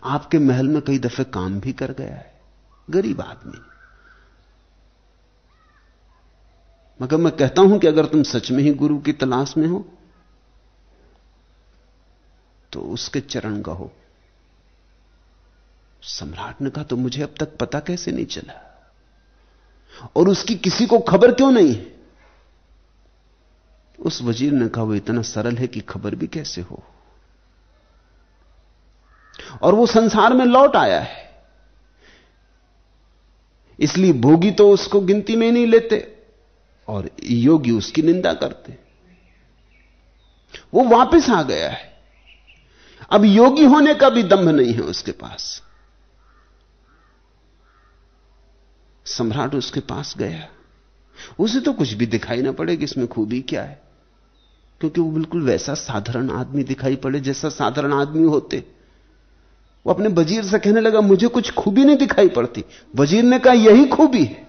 आपके महल में कई दफे काम भी कर गया है। गरीब आदमी। मगर मैं कहता हूँ कि अगर तुम सच में ही गुरु की तलाश में हो तो उसके चरण गहो। सम्राट ने कहा तो मुझे अब तक पता कैसे नहीं चला? और उसकी किसी को खबर क्यों नहीं है? उस वज़ीर ने कहा, वो इतना सरल है कि खबर भी कैसे हो? और वो संसार में लौट आया है। इसलिए भोगी तो उसको गिनती में नहीं लेते, और योगी उसकी निंदा करते। वो वापस आ गया है। अब योगी होने का भी दंभ नहीं है उसके पास। सम्राट उसके पास गया। उसे तो कुछ भी दिखाई ना पड़े कि इसमें खूबी क्या है। क्योंकि वो बिल्कुल वैसा साधारण आदमी दिखाई पड़े जैसा साधारण आदमी होते। वो अपने वज़ीर से कहने लगा, मुझे कुछ खूबी नहीं दिखाई पड़ती। वज़ीर ने कहा, यही खूबी है।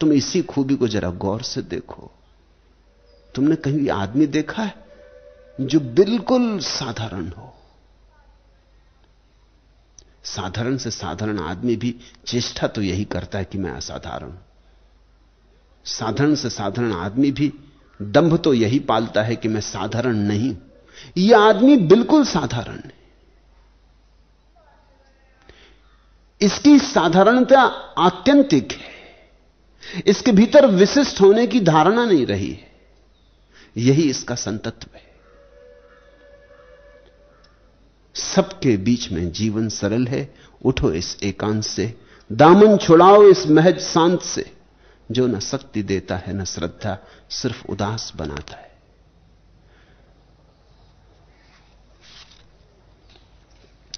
तुम इसी खूबी को जरा गौर से देखो। तुमने कहीं आदमी देखा है? जो बिल्कुल साधारण हो। साधारण से साधारण आदमी भी चेष्टा तो यही करता है कि मैं असाधारण साधारण से साधारण आदमी भी दंभ तो यही पालता है कि मैं साधारण नहीं यह आदमी बिल्कुल साधारण है। इसकी साधारणता आत्यंतिक है। इसके भीतर विशिष्ट होने की धारणा नहीं रही है। यही इसका संतत्व है। सबके बीच में जीवन सरल है, उठो इस एकांत से। दामन छुड़ाओ इस महज शांत से, जो न शक्ति देता है, न श्रद्धा, सिर्फ़ उदास बनाता है।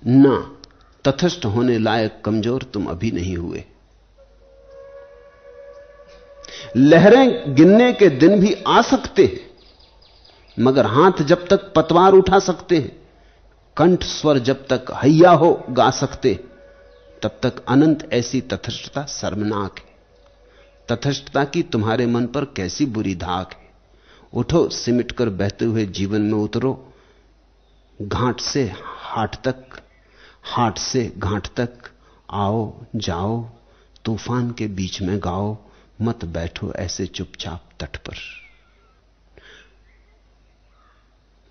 ना, तथस्थ होने लायक कमज़ोर तुम अभी नहीं हुए। लहरें गिनने के दिन भी आ सकते हैं, मगर हाथ जब तक पतवार उठा सकते हैं कंठ स्वर जब तक हैया हो गा सकते, तब तक अनंत ऐसी तथस्थता शर्मनाक है। तथस्थता की तुम्हारे मन पर कैसी बुरी धाक है? उठो, सिमट कर बहते हुए जीवन में उतरो। घाट से हाट तक, हाट से घाट तक आओ, जाओ, तूफ़ान के बीच में गाओ, मत बैठो ऐसे चुपचाप तट पर।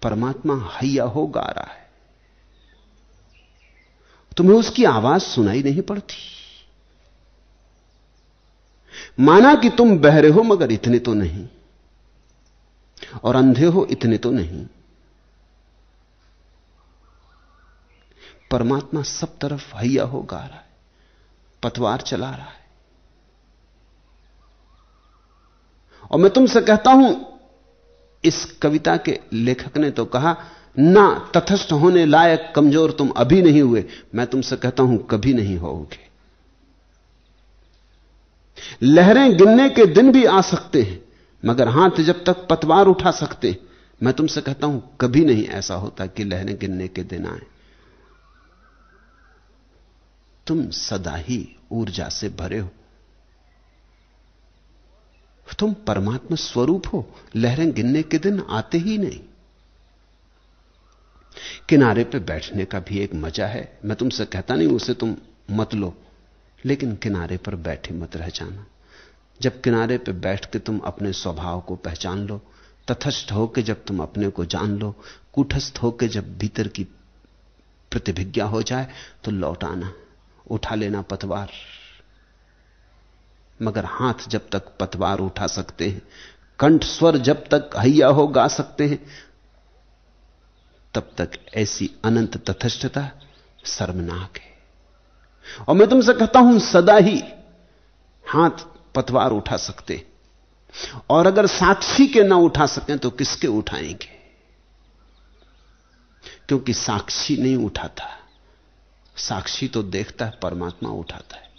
परमात्मा हैया हो गा रहा है। तुम्हें उसकी आवाज़ सुनाई नहीं पड़ती। माना कि तुम बहरे हो, मगर इतने तो नहीं, और अंधे हो, इतने तो नहीं। परमात्मा सब तरफ़ हैया हो, गा रहा है, पतवार चला रहा है। और मैं तुमसे कहता हूँ, इस कविता के लेखक ने तो कहा ना तथस्थ होने लायक कमज़ोर तुम अभी नहीं हुए, मैं तुमसे कहता हूँ, कभी नहीं होोगे लहरें गिनने के दिन भी आ सकते हैं, मगर हाथ जब तक पतवार उठा सकते, मैं तुमसे कहता हूँ, कभी नहीं ऐसा होता कि लहरें गिनने के दिन आए। तुम सदा ही ऊर्जा से भरे हो। तुम परमात्मा स्वरूप हो, लहरें गिनने के दिन आते ही नहीं। किनारे पे बैठने का भी एक मज़ा है। मैं तुमसे कहता नहीं, उसे तुम मत लो। लेकिन किनारे पर बैठे मत रह जाना। जब किनारे पे बैठ के तुम अपने स्वभाव को पहचान लो, तथस्थ होकर जब तुम अपने को जान लो कुठस्थ होकर जब भीतर की प्रतिभिज्ञा हो जाए तो लौट आना, उठा लेना पतवार। मगर हाथ जब तक पतवार उठा सकते हैं, कंठ स्वर जब तक हैया हो गा सकते हैं तब तक ऐसी अनंत तथस्थता शर्मनाक है। और मैं तुमसे कहता हूँ, सदा ही हाथ पतवार उठा सकते। और अगर साक्षी के ना उठा सकें तो किसके उठाएँगे? क्योंकि साक्षी नहीं उठाता। साक्षी तो देखता है, परमात्मा उठाता है।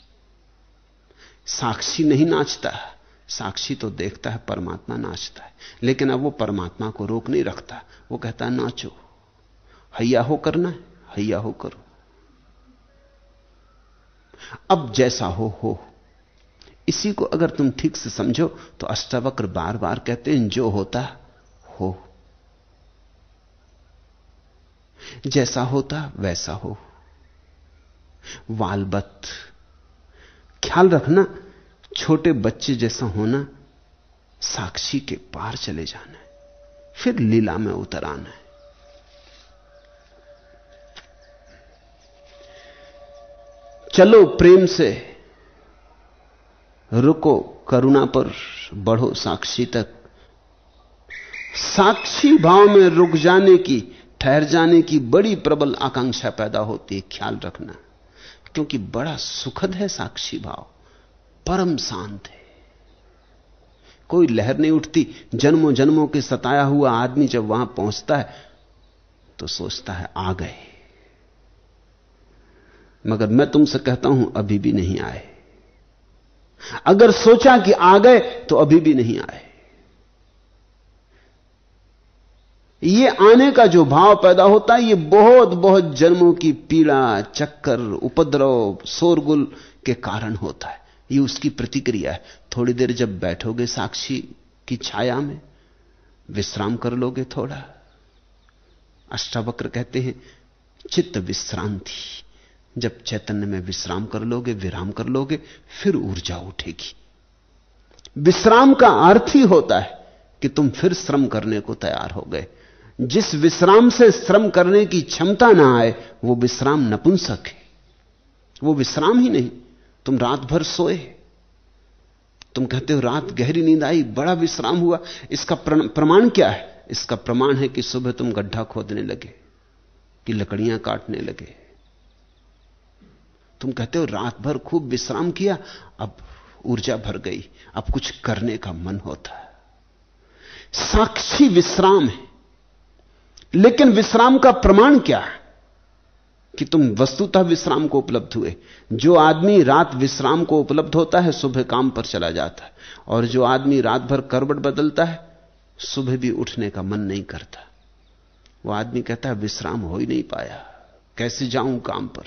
साक्षी नहीं नाचता, साक्षी तो देखता है, परमात्मा नाचता है। लेकिन अब वो परमात्मा को रोक नहीं रखता, वो कहता है, नाचो। हैया हो करना है, हैया हो करो। अब जैसा हो हो। इसी को अगर तुम ठीक से समझो तो अष्टावक्र बार बार कहते हैं, जो होता, हो। जैसा होता, वैसा हो। वालबत। ख्याल रखना, छोटे बच्चे जैसा होना, साक्षी के पार चले जाना है, फिर लीला में उतर आना है। चलो प्रेम से। रुको करुणा पर, बढ़ो साक्षी तक। साक्षी भाव में रुक जाने की, ठहर जाने की बड़ी प्रबल आकांक्षा पैदा होती है ख्याल रखना। क्योंकि बड़ा सुखद है साक्षी भाव। परम शांत है। कोई लहर नहीं उठती, जन्मों जन्मों के सताया हुआ आदमी जब वहाँ पहुँचता है तो सोचता है, आ गए। मगर मैं तुमसे कहता हूँ, अभी भी नहीं आए। अगर सोचा कि आ गए तो अभी भी नहीं आए। ये आने का जो भाव पैदा होता है, ये बहुत बहुत जन्मों की पीड़ा, चक्कर, उपद्रव, शोरगुल के कारण होता है। ये उसकी प्रतिक्रिया है। थोड़ी देर जब बैठोगे साक्षी की छाया में, विश्राम कर लोगे थोड़ा। अष्टावक्र कहते हैं, चित्त विश्रांति। जब चैतन्य में विश्राम कर लोगे, विराम कर लोगे, फिर ऊर्जा उठेगी। विश्राम का अर्थ ही होता है कि तुम फिर श्रम करने को तैयार हो गए। जिस विश्राम से श्रम करने की क्षमता ना आए, वो विश्राम नपुंसक है। वो विश्राम ही नहीं, तुम रात भर सोए तुम कहते हो, रात गहरी नींद आई, बड़ा विश्राम हुआ। इसका प्रमाण क्या है? इसका प्रमाण है कि सुबह तुम गड्ढा खोदने लगे, कि लकड़ियाँ काटने लगे। तुम कहते हो रात भर खूब विश्राम किया, अब ऊर्जा भर गई, अब कुछ करने का मन होता है। साक्षी विश्राम है। लेकिन विश्राम का प्रमाण क्या है? कि तुम वस्तुतः विश्राम को उपलब्ध हुए। जो आदमी रात विश्राम को उपलब्ध होता है, सुबह काम पर चला जाता है। और जो आदमी रात भर करवट बदलता है, सुबह भी उठने का मन नहीं करता। वो आदमी कहता है, विश्राम हो ही नहीं पाया। कैसे जाऊँ काम पर?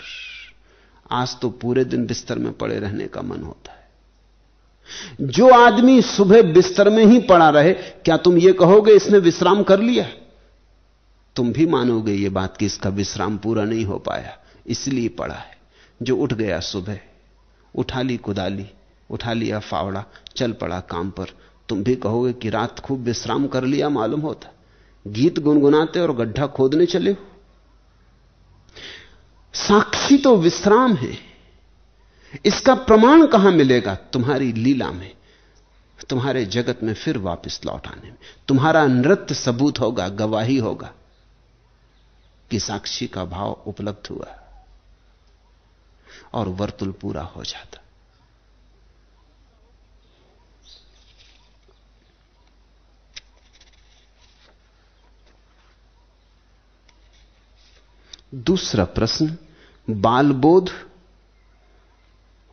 आज तो पूरे दिन बिस्तर में पड़े रहने का मन होता है। जो आदमी सुबह बिस्तर में ही पड़ा रहे, क्या तुम ये कहोगे इसने विश्राम कर लिया? तुम भी मानोगे ये बात कि इसका विश्राम पूरा नहीं हो पाया, इसलिए पड़ा है। जो उठ गया सुबह, उठा ली कुदाली, उठा लिया फावड़ा, चल पड़ा काम पर, तुम भी कहोगे कि रात खूब विश्राम कर लिया मालूम होता। गीत गुनगुनाते और गड्ढा खोदने चले हो। साक्षी तो विश्राम है। इसका प्रमाण कहाँ मिलेगा? तुम्हारी लीला में। तुम्हारे जगत में फिर वापस लौट आने में। तुम्हारा नृत्य सबूत होगा, गवाही होगा कि साक्षी का भाव उपलब्ध हुआ और वर्तुल पूरा हो जाता। दूसरा प्रश्न बाल बोध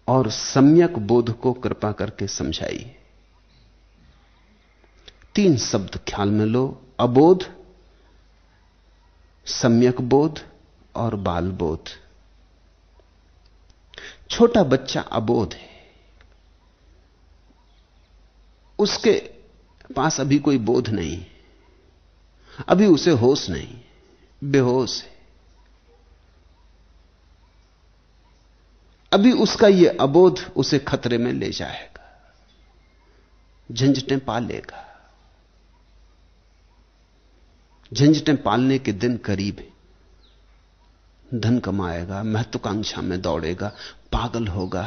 और सम्यक बोध को कृपा करके समझाइए। तीन शब्द ख्याल में लो, अबोध, सम्यक बोध और बाल बोध छोटा बच्चा अबोध है। उसके पास अभी कोई बोध नहीं। अभी उसे होश नहीं, बेहोश है। अभी उसका यह अबोध उसे खतरे में ले जाएगा। झंझटें पा लेगा झंझटें पालने के दिन करीब है धन कमाएगा, महत्वाकांक्षा में दौड़ेगा, पागल होगा,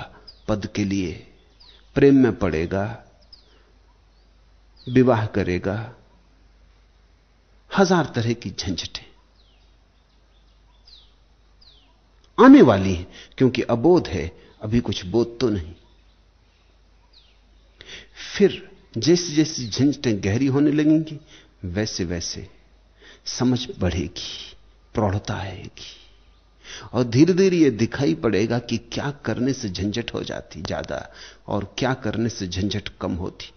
पद के लिए प्रेम में पड़ेगा, विवाह करेगा। हज़ार तरह की झंझटें। आने वाली है, क्योंकि अबोध है, अभी कुछ बोध तो नहीं। फिर जैसे जैसे झंझटें गहरी होने लगेंगी वैसे वैसे समझ बढ़ेगी, प्रौढ़ता आएगी। और धीरे धीरे यह दिखाई पड़ेगा कि क्या करने से झंझट हो जाती ज़्यादा और क्या करने से झंझट कम होती।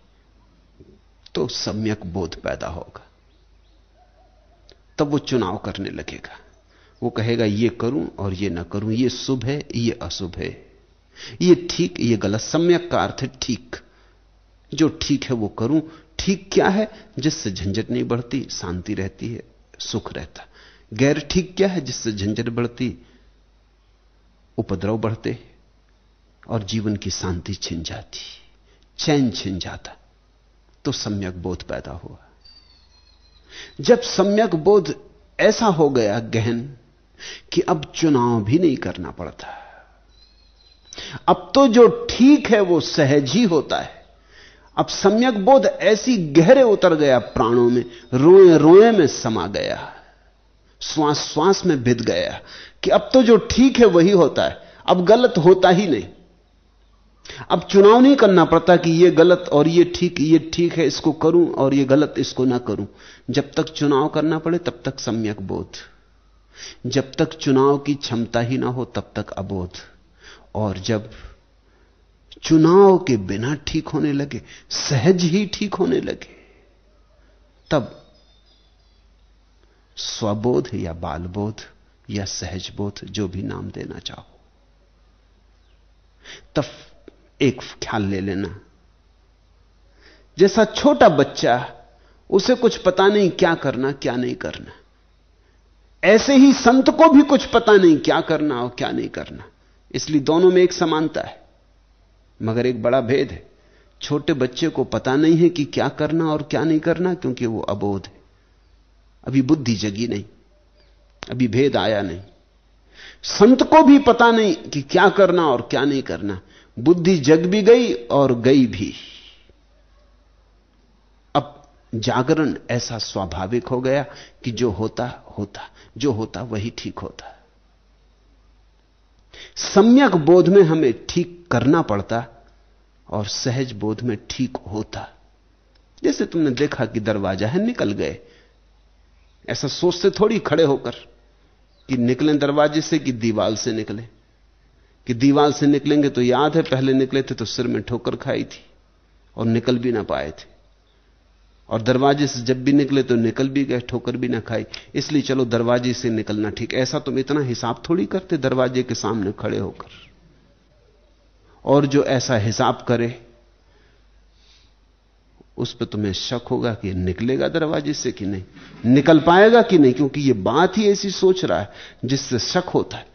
तो सम्यक बोध पैदा होगा। तब वो चुनाव करने लगेगा। वो कहेगा, ये करूँ और ये ना करूँ, ये शुभ है, ये अशुभ है। ये ठीक, ये गलत, सम्यक का अर्थ है ठीक। जो ठीक है वो करूँ। ठीक क्या है? जिससे झंझट नहीं बढ़ती, शांति रहती है, सुख रहता। गैर ठीक क्या है? जिससे झंझट बढ़ती, उपद्रव बढ़ते और जीवन की शांति छिन जाती। चैन छिन जाता तो सम्यक बोध पैदा हुआ। जब सम्यक बोध ऐसा हो गया गहन कि अब चुनाव भी नहीं करना पड़ता। अब तो जो ठीक है वो सहज ही होता है। अब सम्यक बोध ऐसी गहरे उतर गया प्राणों में रोए रोए में समा गया। श्वास श्वास में भिद गया कि अब तो जो ठीक है वही होता है। अब गलत होता ही नहीं। अब चुनाव नहीं करना पड़ता कि यह गलत और यह ठीक, ये ठीक है, इसको करूँ और यह गलत, इसको ना करूँ। जब तक चुनाव करना पड़े, तब तक सम्यक बोध। जब तक चुनाव की क्षमता ही ना हो, तब तक अबोध। और जब चुनाव के बिना ठीक होने लगे, सहज ही ठीक होने लगे, तब स्वबोध या बालबोध या सहज बोध जो भी नाम देना चाहो, तब एक ख्याल ले लेना। जैसा छोटा बच्चा, उसे कुछ पता नहीं क्या करना, क्या नहीं करना। ऐसे ही संत को भी कुछ पता नहीं क्या करना और क्या नहीं करना। इसलिए दोनों में एक समानता है। मगर एक बड़ा भेद है। छोटे बच्चे को पता नहीं है कि क्या करना और क्या नहीं करना, क्योंकि वो अबोध है। अभी बुद्धि जगी नहीं। अभी भेद आया नहीं। संत को भी पता नहीं कि क्या करना और क्या नहीं करना। बुद्धि जग भी गई और गई भी। जागरण ऐसा स्वाभाविक हो गया कि जो होता होता, जो होता वही ठीक होता। सम्यक बोध में हमें ठीक करना पड़ता और सहज बोध में ठीक होता। जैसे तुमने देखा कि दरवाज़ा है, निकल गए। ऐसा सोचते थोड़ी खड़े होकर कि निकले दरवाजे से कि दीवाल से निकले। कि दीवाल से निकलेंगे तो याद है, पहले निकले थे तो सिर में ठोकर खाई थी और निकल भी ना पाए थे। और दरवाजे से जब भी निकले तो निकल भी गए, ठोकर भी ना खाई। इसलिए चलो दरवाजे से निकलना ठीक। ऐसा तुम इतना हिसाब थोड़ी करते दरवाजे के सामने खड़े होकर। और जो ऐसा हिसाब करे, उस पर तुम्हें शक होगा कि निकलेगा दरवाजे से कि नहीं। निकल पाएगा कि नहीं, क्योंकि यह बात ही ऐसी सोच रहा है, जिससे शक होता है।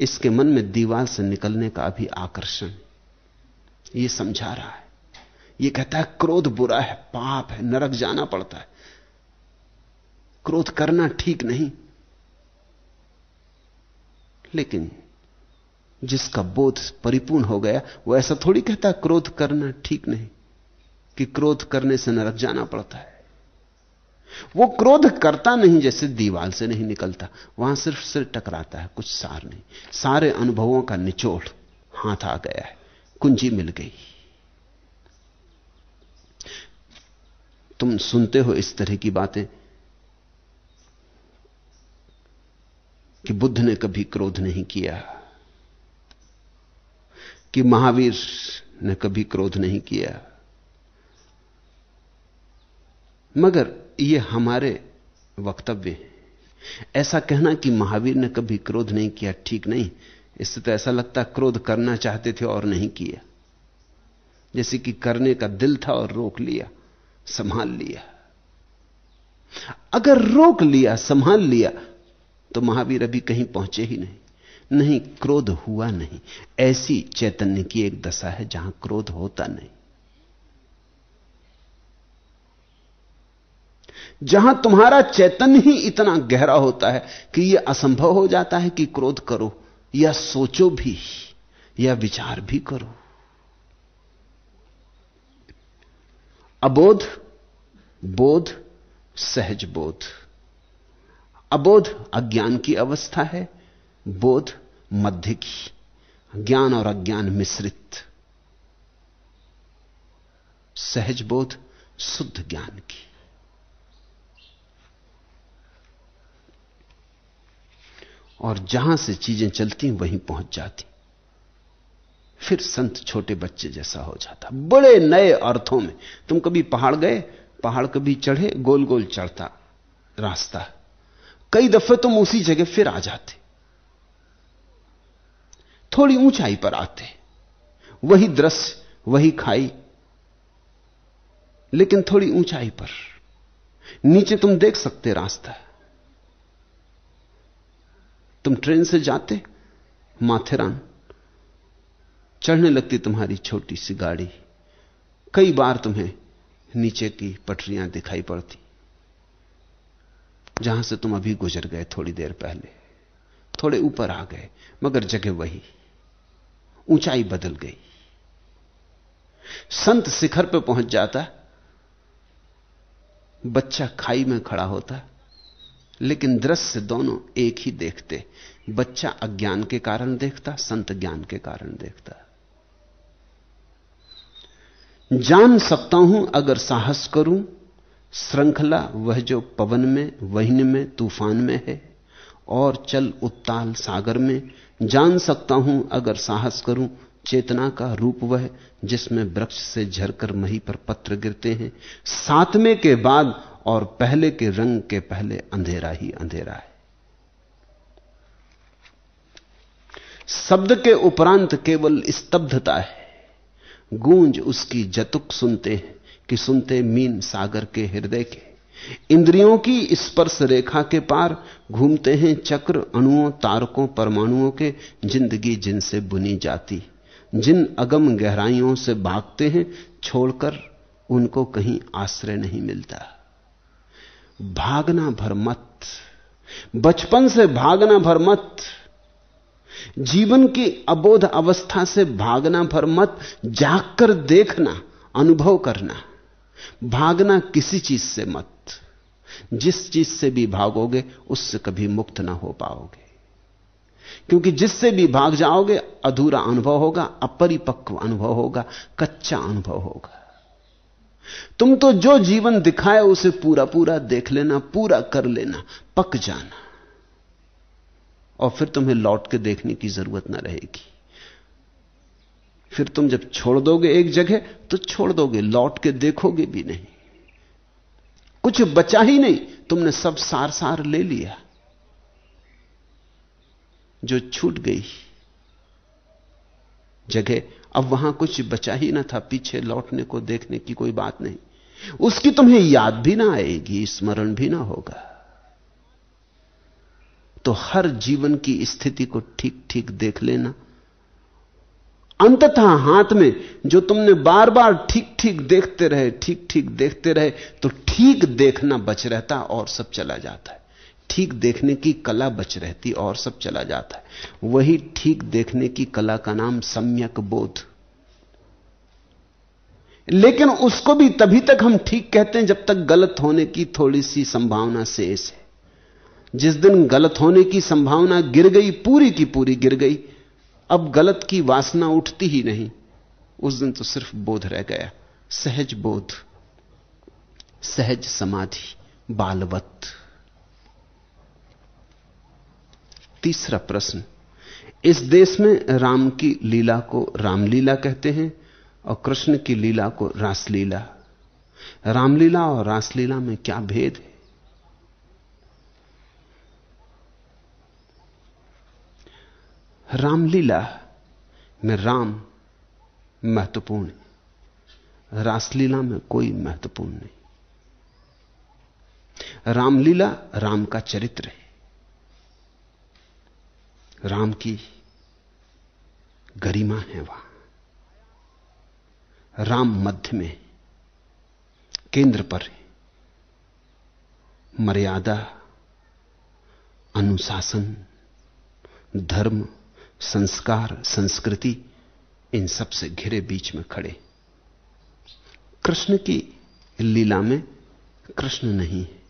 इसके मन में दीवार से निकलने का भी आकर्षण यह समझा रहा है। यह कहता है, क्रोध बुरा है, पाप है, नरक जाना पड़ता है। क्रोध करना ठीक नहीं। लेकिन जिसका बोध परिपूर्ण हो गया, वो ऐसा थोड़ी कहता क्रोध करना ठीक नहीं, कि क्रोध करने से नरक जाना पड़ता है। वो क्रोध करता नहीं, जैसे दीवाल से नहीं निकलता, वहाँ सिर्फ़ सिर टकराता है, कुछ सार नहीं। सारे अनुभवों का निचोड़, हाथ आ गया है, कुंजी मिल गई। तुम सुनते हो इस तरह की बातें कि बुद्ध ने कभी क्रोध नहीं किया, कि महावीर ने कभी क्रोध नहीं किया। मगर यह हमारे वक्तव्य है। ऐसा कहना कि महावीर ने कभी क्रोध नहीं किया, ठीक नहीं। इससे तो ऐसा लगता क्रोध करना चाहते थे और नहीं किया। जैसे कि करने का दिल था और रोक लिया। संभाल लिया। अगर रोक लिया, संभाल लिया तो महावीर अभी कहीं पहुँचे ही नहीं। नहीं, क्रोध हुआ नहीं। ऐसी चैतन्य की एक दशा है जहाँ क्रोध होता नहीं। जहाँ तुम्हारा चैतन्य ही इतना गहरा होता है कि यह असंभव हो जाता है कि क्रोध करो, या सोचो भी, या विचार भी करो। अबोध, बोध, सहज बोध। अबोध अज्ञान की अवस्था है, बोध मध्य की। ज्ञान और अज्ञान मिश्रित। सहज बोध शुद्ध ज्ञान की। और जहाँ से चीज़ें चलती वहीं पहुँच जाती फिर संत छोटे बच्चे जैसा हो जाता। बड़े नए अर्थों में। तुम कभी पहाड़ गए, पहाड़ कभी चढ़े गोल गोल चढ़ता रास्ता। कई दफे तुम उसी जगह फिर आ जाते। थोड़ी ऊंचाई पर आते। वही दृश्य, वही खाई। लेकिन थोड़ी ऊंचाई पर। नीचे तुम देख सकते रास्ता। तुम ट्रेन से जाते, माथेरान। चढ़ने लगती तुम्हारी छोटी सी गाड़ी। कई बार तुम्हें नीचे की पटरियाँ दिखाई पड़ती। जहाँ से तुम अभी गुजर गए थोड़ी देर पहले, थोड़े ऊपर आ गए, मगर जगह वही। ऊंचाई बदल गई। संत शिखर पर पहुँच जाता। बच्चा खाई में खड़ा होता, लेकिन दृश्य दोनों एक ही देखते। बच्चा अज्ञान के कारण देखता, संत ज्ञान के कारण देखता। जान सकता हूँ, अगर साहस करूँ, श्रृंखला वह जो पवन में, वहीन में, तूफ़ान में है, और चल उत्ताल सागर में, जान सकता हूँ, अगर साहस करूँ, चेतना का रूप वह, जिसमें वृक्ष से झरकर मही पर पत्र गिरते हैं, सातवें के बाद और पहले के रंग के पहले अंधेरा ही अंधेरा है। शब्द के उपरांत केवल स्तब्धता है। गूंज उसकी जतुक सुनते हैं कि सुनते मीन सागर के हृदय के। इंद्रियों की स्पर्श रेखा के पार घूमते हैं चक्र अणुओं, तारकों, परमाणुओं के ज़िंदगी जिनसे बुनी जाती। जिन अगम गहराइयों से भागते हैं, छोड़कर उनको कहीं आश्रय नहीं मिलता। भागना भर मत। बचपन से भागना भर मत। जीवन की अबोध अवस्था से भागना भर मत, जागकर देखना, अनुभव करना। भागना किसी चीज़ से मत। जिस चीज़ से भी भागोगे, उससे कभी मुक्त ना हो पाओगे। क्योंकि जिससे भी भाग जाओगे, अधूरा अनुभव होगा, अपरिपक्व अनुभव होगा, कच्चा अनुभव होगा। तुम तो जो जीवन दिखाए, उसे पूरा पूरा देख लेना, पूरा कर लेना, पक जाना। और फिर तुम्हें लौट के देखने की ज़रूरत ना रहेगी। फिर तुम जब छोड़ दोगे एक जगह तो छोड़ दोगे, लौट के देखोगे भी नहीं। कुछ बचा ही नहीं, तुमने सब सार सार ले लिया। जो छूट गई, जगह, अब वहाँ कुछ बचा ही ना था, पीछे लौटने को देखने की कोई बात नहीं। उसकी तुम्हें याद भी ना आएगी, स्मरण भी ना होगा। तो हर जीवन की स्थिति को ठीक ठीक देख लेना। अंततः हाथ में जो तुमने बार बार ठीक ठीक देखते रहे ठीक ठीक देखते रहे तो ठीक देखना बच रहता और सब चला जाता है। ठीक देखने की कला बच रहती और सब चला जाता है। वही ठीक देखने की कला का नाम सम्यक बोध। लेकिन उसको भी तभी तक हम ठीक कहते हैं जब तक गलत होने की थोड़ी सी संभावना शेष है। जिस दिन गलत होने की संभावना गिर गई, पूरी की पूरी गिर गई, अब गलत की वासना उठती ही नहीं। उस दिन तो सिर्फ़ बोध रह गया। सहज बोध, सहज समाधि, बालवत। तीसरा प्रश्न, इस देश में राम की लीला को रामलीला कहते हैं और कृष्ण की लीला को रासलीला। रामलीला और रासलीला में क्या भेद है? रामलीला में राम महत्वपूर्ण है। रासलीला में कोई महत्वपूर्ण नहीं। रामलीला राम का चरित्र है। राम की गरिमा है वहाँ। राम मध्य में केंद्र पर मर्यादा, अनुशासन, धर्म संस्कार, संस्कृति, इन सबसे घिरे बीच में खड़े। कृष्ण की लीला में कृष्ण नहीं है।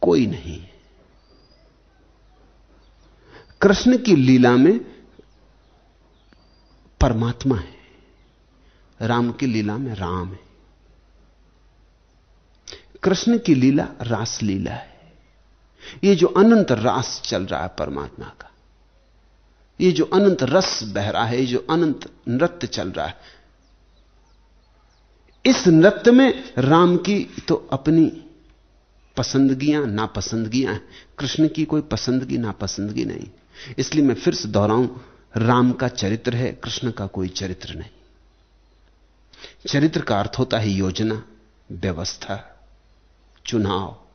कोई नहीं है। कृष्ण की लीला में परमात्मा है। राम की लीला में राम है। कृष्ण की लीला रास लीला है। ये जो अनंत रास चल रहा है परमात्मा का, ये जो अनंत रस बह रहा है, ये जो अनंत नृत्य चल रहा है, इस नृत्य में राम की तो अपनी पसंदगियाँ, नापसंदगियाँ हैं। कृष्ण की कोई पसंदगी, नापसंदगी नहीं। इसलिए मैं फिर से दोहराऊं, राम का चरित्र है, कृष्ण का कोई चरित्र नहीं। चरित्र का अर्थ होता है योजना, व्यवस्था, चुनाव।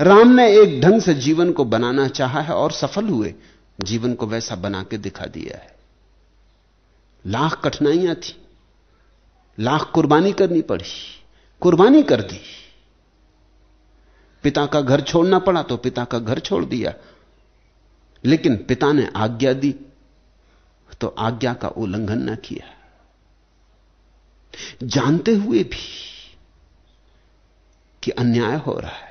राम ने एक ढंग से जीवन को बनाना चाहा है और सफल हुए। जीवन को वैसा बना के दिखा दिया है। लाख कठिनाइयाँ थी। लाख कुर्बानी करनी पड़ी। कुर्बानी कर दी। पिता का घर छोड़ना पड़ा तो पिता का घर छोड़ दिया। लेकिन पिता ने आज्ञा दी तो आज्ञा का उल्लंघन न किया। जानते हुए भी कि अन्याय हो रहा है।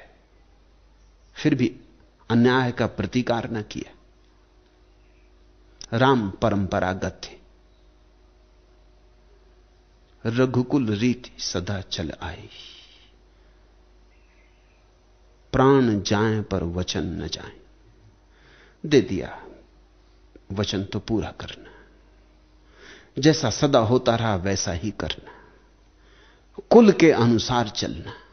फिर भी अन्याय का प्रतिकार न किया। राम परंपरागत थे। रघुकुल रीति सदा चल आई। प्राण जाए पर वचन न जाए। दे दिया, वचन तो पूरा करना। जैसा सदा होता रहा, वैसा ही करना। कुल के अनुसार चलना।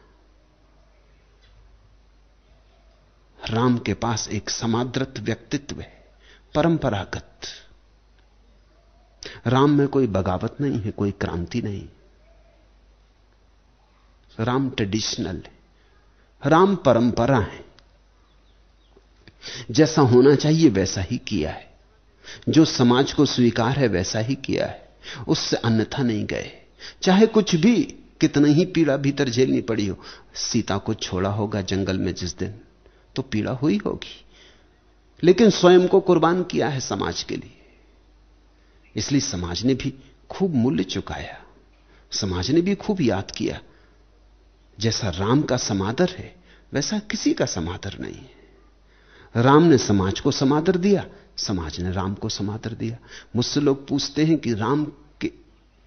राम के पास एक समाद्रत व्यक्तित्व है, परंपरागत। राम में कोई बगावत नहीं है, कोई क्रांति नहीं। राम ट्रेडिशनल है, राम परंपरा है। जैसा होना चाहिए वैसा ही किया है। जो समाज को स्वीकार है वैसा ही किया है। उससे अन्यथा नहीं गए। चाहे कुछ भी, कितना ही पीड़ा भीतर झेलनी पड़ी हो, सीता को छोड़ा होगा जंगल में जिस दिन। तो पीड़ा हुई होगी। लेकिन स्वयं को कुर्बान किया है समाज के लिए। इसलिए समाज ने भी खूब मूल्य चुकाया। समाज ने भी खूब याद किया। जैसा राम का समादर है वैसा किसी का समादर नहीं है। राम ने समाज को समादर दिया समाज ने राम को समादर दिया। मुझसे लोग पूछते हैं कि राम के,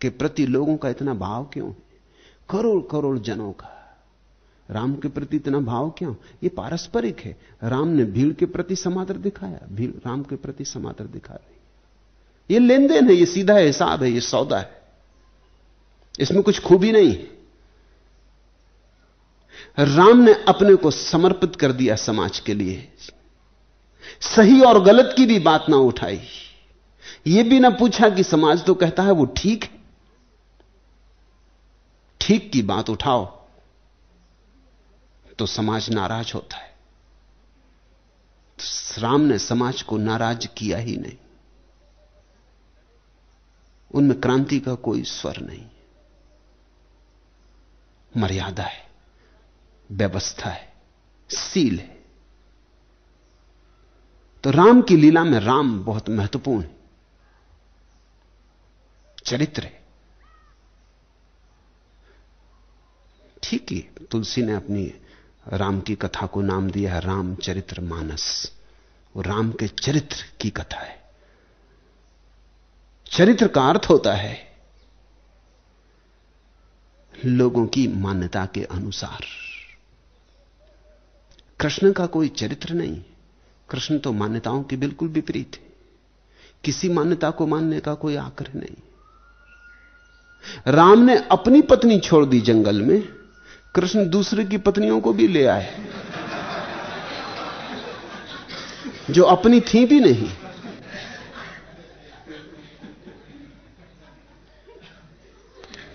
के प्रति लोगों का इतना भाव क्यों है? करोड़ करोड़ जनों का। राम के प्रति इतना भाव क्यों? ये पारस्परिक है। राम ने भीड़ के प्रति समादर दिखाया। भीड़ राम के प्रति समादर दिखा रही ये लेन देन है, ये सीधा हिसाब है, ये सौदा है। इसमें कुछ खूबी नहीं है। राम ने अपने को समर्पित कर दिया समाज के लिए। सही और गलत की भी बात ना उठाई। यह भी ना पूछा कि समाज तो कहता है वो ठीक है। ठीक की बात उठाओ। तो समाज नाराज़ होता है। तो राम ने समाज को नाराज़ किया ही नहीं। उनमें क्रांति का कोई स्वर नहीं। मर्यादा है, व्यवस्था है, सील है। तो राम की लीला में राम बहुत महत्वपूर्ण है। चरित्र है। ठीक ही, तुलसी ने अपनी राम की कथा को नाम दिया है राम चरित्र मानस। वो राम के चरित्र की कथा है। चरित्र का अर्थ होता है लोगों की मान्यता के अनुसार। कृष्ण का कोई चरित्र नहीं। कृष्ण तो मान्यताओं के बिल्कुल विपरीत है। किसी मान्यता को मानने का कोई आग्रह नहीं। राम ने अपनी पत्नी छोड़ दी जंगल में। कृष्ण दूसरे की पत्नियों को भी ले आए। जो अपनी थी भी नहीं।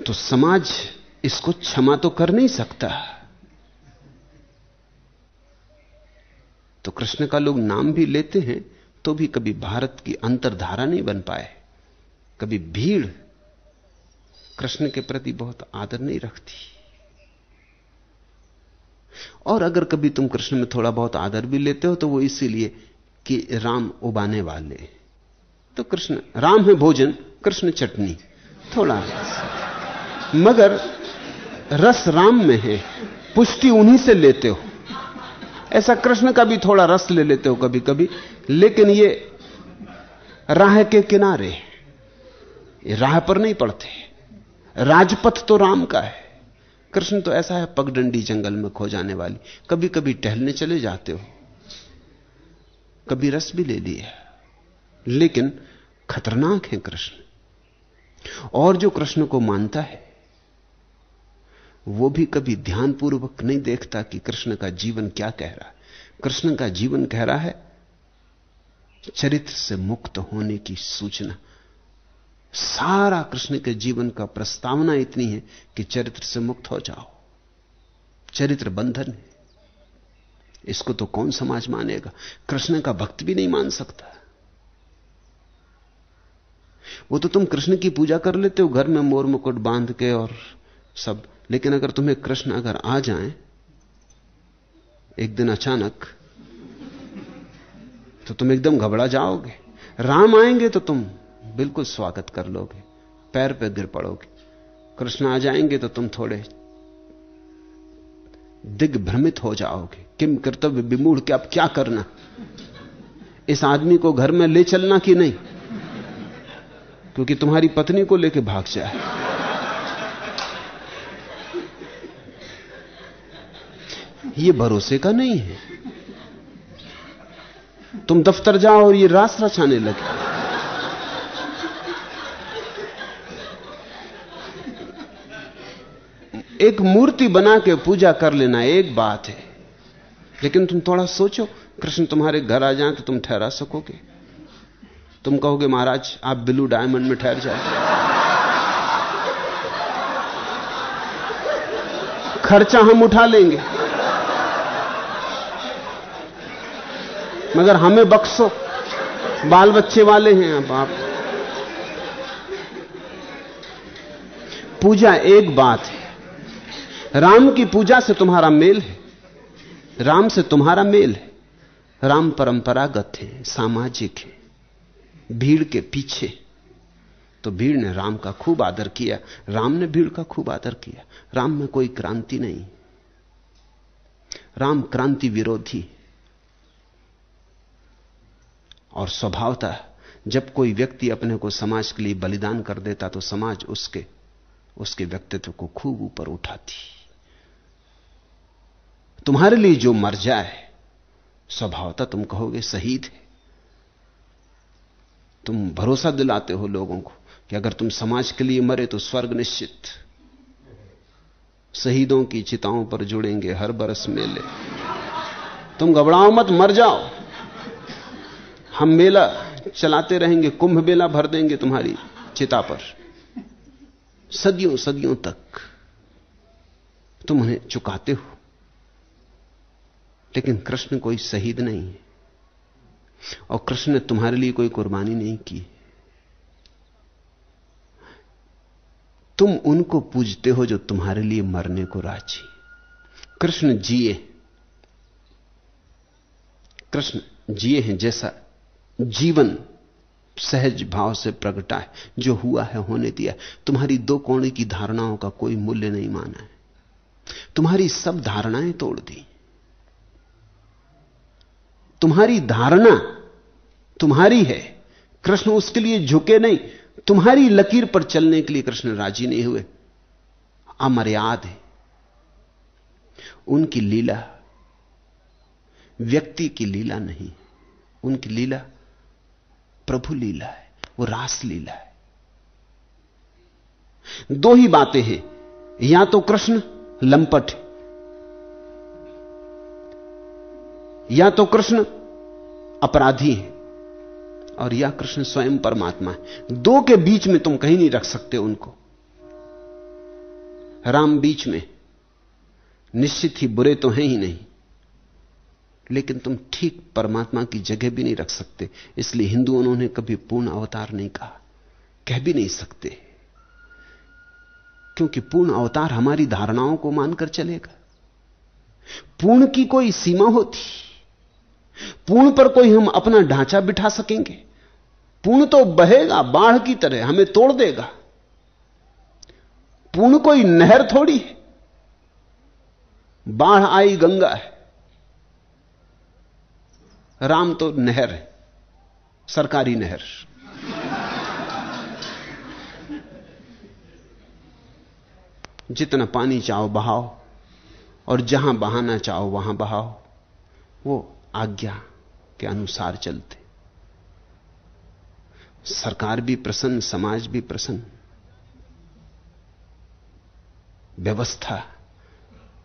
तो समाज इसको क्षमा तो कर नहीं सकता। तो कृष्ण का लोग नाम भी लेते हैं तो भी कभी भारत की अंतरधारा नहीं बन पाए। कभी भीड़ कृष्ण के प्रति बहुत आदर नहीं रखती। और अगर कभी तुम कृष्ण में थोड़ा बहुत आदर भी लेते हो तो वो इसीलिए कि राम उबाने वाले। तो कृष्ण, राम है भोजन, कृष्ण चटनी, थोड़ा मगर रस राम में है, पुष्टि उन्हीं से लेते हो। ऐसा कृष्ण का भी थोड़ा रस ले लेते हो कभी कभी लेकिन ये राह के किनारे, राह पर नहीं पड़ते। राजपथ तो राम का है। कृष्ण तो ऐसा है, पगडंडी जंगल में खो जाने वाली। कभी कभी टहलने चले जाते हो। कभी रस भी ले लिया लेकिन खतरनाक है कृष्ण। और जो कृष्ण को मानता है, वो भी कभी ध्यानपूर्वक नहीं देखता कि कृष्ण का जीवन क्या कह रहा है। कृष्ण का जीवन कह रहा है, चरित्र से मुक्त होने की सूचना। सारा कृष्ण के जीवन का प्रस्तावना इतनी है कि चरित्र से मुक्त हो जाओ। चरित्र बंधन है। इसको तो कौन समाज मानेगा? कृष्ण का भक्त भी नहीं मान सकता। वो तो तुम कृष्ण की पूजा कर लेते हो, घर में मोर मुकुट बाँध के और सब। लेकिन अगर तुम्हें कृष्ण अगर आ जाए, एक दिन अचानक तो तुम एकदम घबरा जाओगे। राम आएँगे तो तुम बिल्कुल स्वागत कर लोगे, पैर पे गिर पड़ोगे। कृष्ण आ जाएँगे तो तुम थोड़े दिग्भ्रमित हो जाओगे। किम कर्तव्य विमूढ़ के अब क्या करना? इस आदमी को घर में ले चलना कि नहीं? क्योंकि तुम्हारी पत्नी को लेके भाग जाए। ये भरोसे का नहीं है। तुम दफ्तर जाओ और ये रास रचाने लगे। एक मूर्ति बना के पूजा कर लेना एक बात है। लेकिन तुम थोड़ा सोचो, कृष्ण तुम्हारे घर आ जाए तो तुम ठहरा सकोगे। तुम कहोगे, महाराज, आप ब्लू डायमंड में ठहर जाए खर्चा हम उठा लेंगे। मगर हमें बख्शो। बाल बच्चे वाले हैं अब आप। पूजा एक बात है। राम की पूजा से तुम्हारा मेल है। राम से तुम्हारा मेल है। राम परंपरागत है, सामाजिक है, भीड़ के पीछे। तो भीड़ ने राम का खूब आदर किया। राम ने भीड़ का खूब आदर किया। राम में कोई क्रांति नहीं। राम क्रांति विरोधी। और स्वभावता, जब कोई व्यक्ति अपने को समाज के लिए बलिदान कर देता तो समाज उसके उसके व्यक्तित्व को खूब ऊपर उठाती। तुम्हारे लिए जो मर जाए, स्वभावता तुम कहोगे शहीद है। तुम भरोसा दिलाते हो लोगों को कि अगर तुम समाज के लिए मरे तो स्वर्ग निश्चित। शहीदों की चिताओं पर जुड़ेंगे हर बरस मेले। तुम घबराओ मत, मर जाओ। हम मेला चलाते रहेंगे, कुंभ मेला भर देंगे तुम्हारी चिता पर। सदियों सदियों तक तुम उन्हें चुकाते हो। लेकिन कृष्ण कोई शहीद नहीं है। और कृष्ण ने तुम्हारे लिए कोई कुर्बानी नहीं की। तुम उनको पूजते हो जो तुम्हारे लिए मरने को राज़ी। कृष्ण जिए। कृष्ण जिए हैं जैसा जीवन सहज भाव से प्रगटा है। जो हुआ है होने दिया। तुम्हारी दो कोणे की धारणाओं का कोई मूल्य नहीं माना है। तुम्हारी सब धारणाएँ तोड़ दी। तुम्हारी धारणा तुम्हारी है। कृष्ण उसके लिए झुके नहीं। तुम्हारी लकीर पर चलने के लिए कृष्ण राज़ी नहीं हुए। अमर्याद है। उनकी लीला, व्यक्ति की लीला नहीं। उनकी लीला प्रभु लीला है, वो रास लीला है। दो ही बातें हैं। या तो कृष्ण लंपट है या तो कृष्ण अपराधी है, और या कृष्ण स्वयं परमात्मा है। दो के बीच में तुम कहीं नहीं रख सकते उनको। राम बीच में, निश्चित ही बुरे तो हैं ही नहीं, लेकिन तुम ठीक परमात्मा की जगह भी नहीं रख सकते। इसलिए हिंदुओं उन्होंने कभी पूर्ण अवतार नहीं कहा। कह भी नहीं सकते, क्योंकि पूर्ण अवतार हमारी धारणाओं को मानकर चलेगा। पूर्ण की कोई सीमा होती पूर्ण पर कोई हम अपना ढांचा बिठा सकेंगे। पूर्ण तो बहेगा, बाढ़ की तरह हमें तोड़ देगा। पूर्ण कोई नहर थोड़ी है। बाढ़ आई, गंगा है। राम तो नहर है, सरकारी नहर। जितना पानी चाहो बहाओ, और जहाँ बहाना चाहो वहाँ बहाओ। वो आज्ञा के अनुसार चलते। सरकार भी प्रसन्न, समाज भी प्रसन्न। व्यवस्था,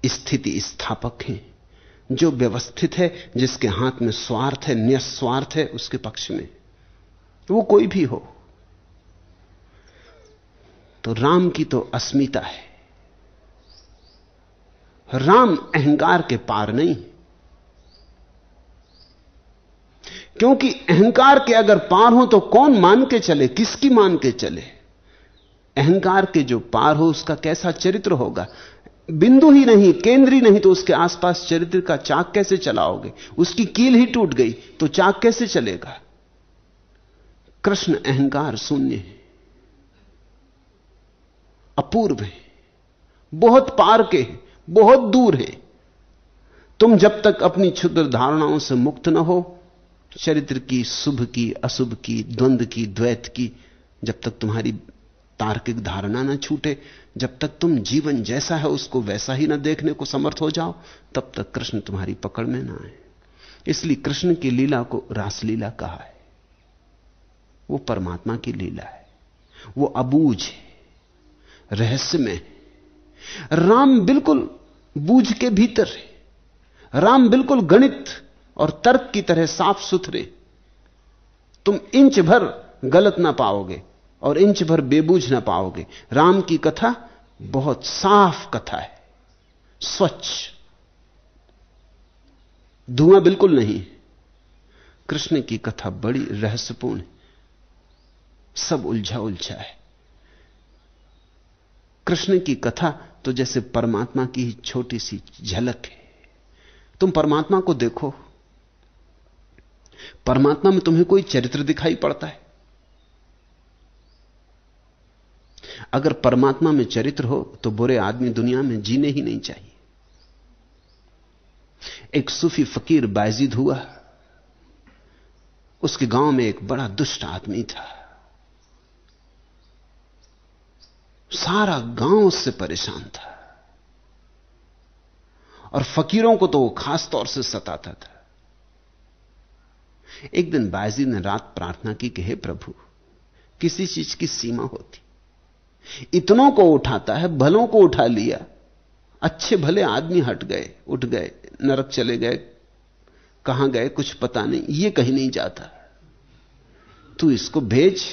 स्थिति स्थापक है। जो व्यवस्थित है, जिसके हाथ में स्वार्थ है, निस्वार्थ है, उसके पक्ष में, वो कोई भी हो। तो राम की तो अस्मिता है। राम अहंकार के पार नहीं। क्योंकि अहंकार के अगर पार हो तो कौन मान के चले? किसकी मान के चले? अहंकार के जो पार हो, उसका कैसा चरित्र होगा? बिंदु ही नहीं, केंद्र ही नहीं तो उसके आसपास चरित्र का चाक कैसे चलाओगे? उसकी कील ही टूट गई तो चाक कैसे चलेगा? कृष्ण अहंकार शून्य है। अपूर्व है। बहुत पार के है, बहुत दूर है। तुम जब तक अपनी क्षुद्र धारणाओं से मुक्त न हो चरित्र की, शुभ की, अशुभ की द्वंद्व की, द्वैत की, जब तक तुम्हारी तार्किक धारणा ना छूटे, जब तक तुम जीवन जैसा है, उसको वैसा ही ना देखने को समर्थ हो जाओ, तब तक कृष्ण तुम्हारी पकड़ में ना आए। इसलिए कृष्ण की लीला को रासलीला कहा है। वो परमात्मा की लीला है। वो अबूझ है। रहस्य में राम बिल्कुल बूझ के भीतर है। राम बिल्कुल गणित और तर्क की तरह साफ़ सुथरे। तुम इंच भर गलत ना पाओगे और इंच भर बेबूझ ना पाओगे। राम की कथा बहुत साफ़ कथा है। स्वच्छ। धुआँ बिल्कुल नहीं। कृष्ण की कथा बड़ी रहस्यपूर्ण सब उलझा उलझा है। कृष्ण की कथा तो जैसे परमात्मा की ही छोटी सी झलक है। तुम परमात्मा को देखो। परमात्मा में तुम्हें कोई चरित्र दिखाई पड़ता है। अगर परमात्मा में चरित्र हो तो बुरे आदमी दुनिया में जीने ही नहीं चाहिए। एक सूफी फकीर बायजीद हुआ। उसके गाँव में एक बड़ा दुष्ट आदमी था। सारा गाँव उससे परेशान था। और फकीरों को तो वो खास तौर से सताता था। एक दिन बायजी ने रात प्रार्थना की कि, हे प्रभु, किसी चीज़ की सीमा होती। इतनों को उठाता है, भलों को उठा लिया। अच्छे भले आदमी हट गए, उठ गए, नरक चले गए। कहाँ गए, कुछ पता नहीं, ये कहीं नहीं जाता। तू इसको भेज।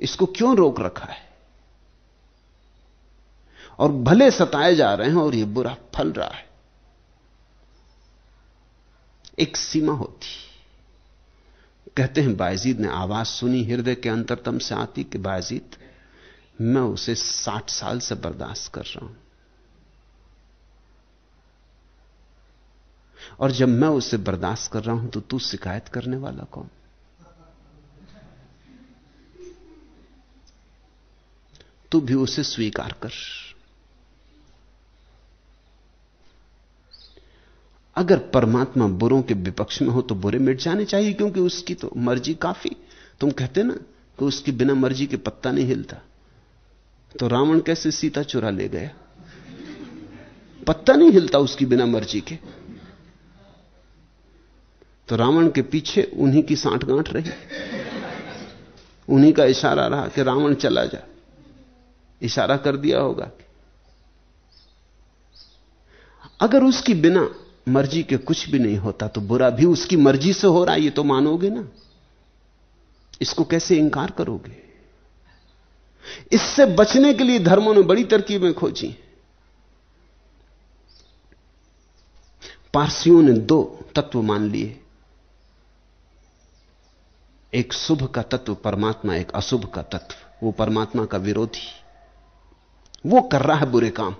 इसको क्यों रोक रखा है? और भले सताए जा रहे हैं और ये बुरा फल रहा है। एक सीमा होती। कहते हैं, बायजीद ने आवाज़ सुनी, हृदय के अंतरतम से आती कि बायजीद, मैं उसे साठ साल से बर्दाश्त कर रहा हूँ। और जब मैं उसे बर्दाश्त कर रहा हूँ तो तू शिकायत करने वाला कौन? तू भी उसे स्वीकार कर। अगर परमात्मा बुरों के विपक्ष में हो तो बुरे मिट जाने चाहिए, क्योंकि उसकी तो मर्ज़ी काफ़ी। तुम कहते ना कि उसकी बिना मर्ज़ी के पत्ता नहीं हिलता। तो रावण कैसे सीता चुरा ले गया? पत्ता नहीं हिलता उसकी बिना मर्ज़ी के। तो रावण के पीछे उन्हीं की सांठ गांठ रही। उन्हीं का इशारा रहा कि रावण चला जा। इशारा कर दिया होगा अगर उसकी बिना मर्ज़ी के कुछ भी नहीं होता तो बुरा भी उसकी मर्ज़ी से हो रहा है, ये तो मानोगे ना? इसको कैसे इंकार करोगे? इससे बचने के लिए धर्मों ने बड़ी तरकीबें खोजी पारसियों ने दो तत्व मान लिए। एक शुभ का तत्व, परमात्मा, एक अशुभ का तत्व। वो परमात्मा का विरोधी। वो कर रहा है बुरे काम।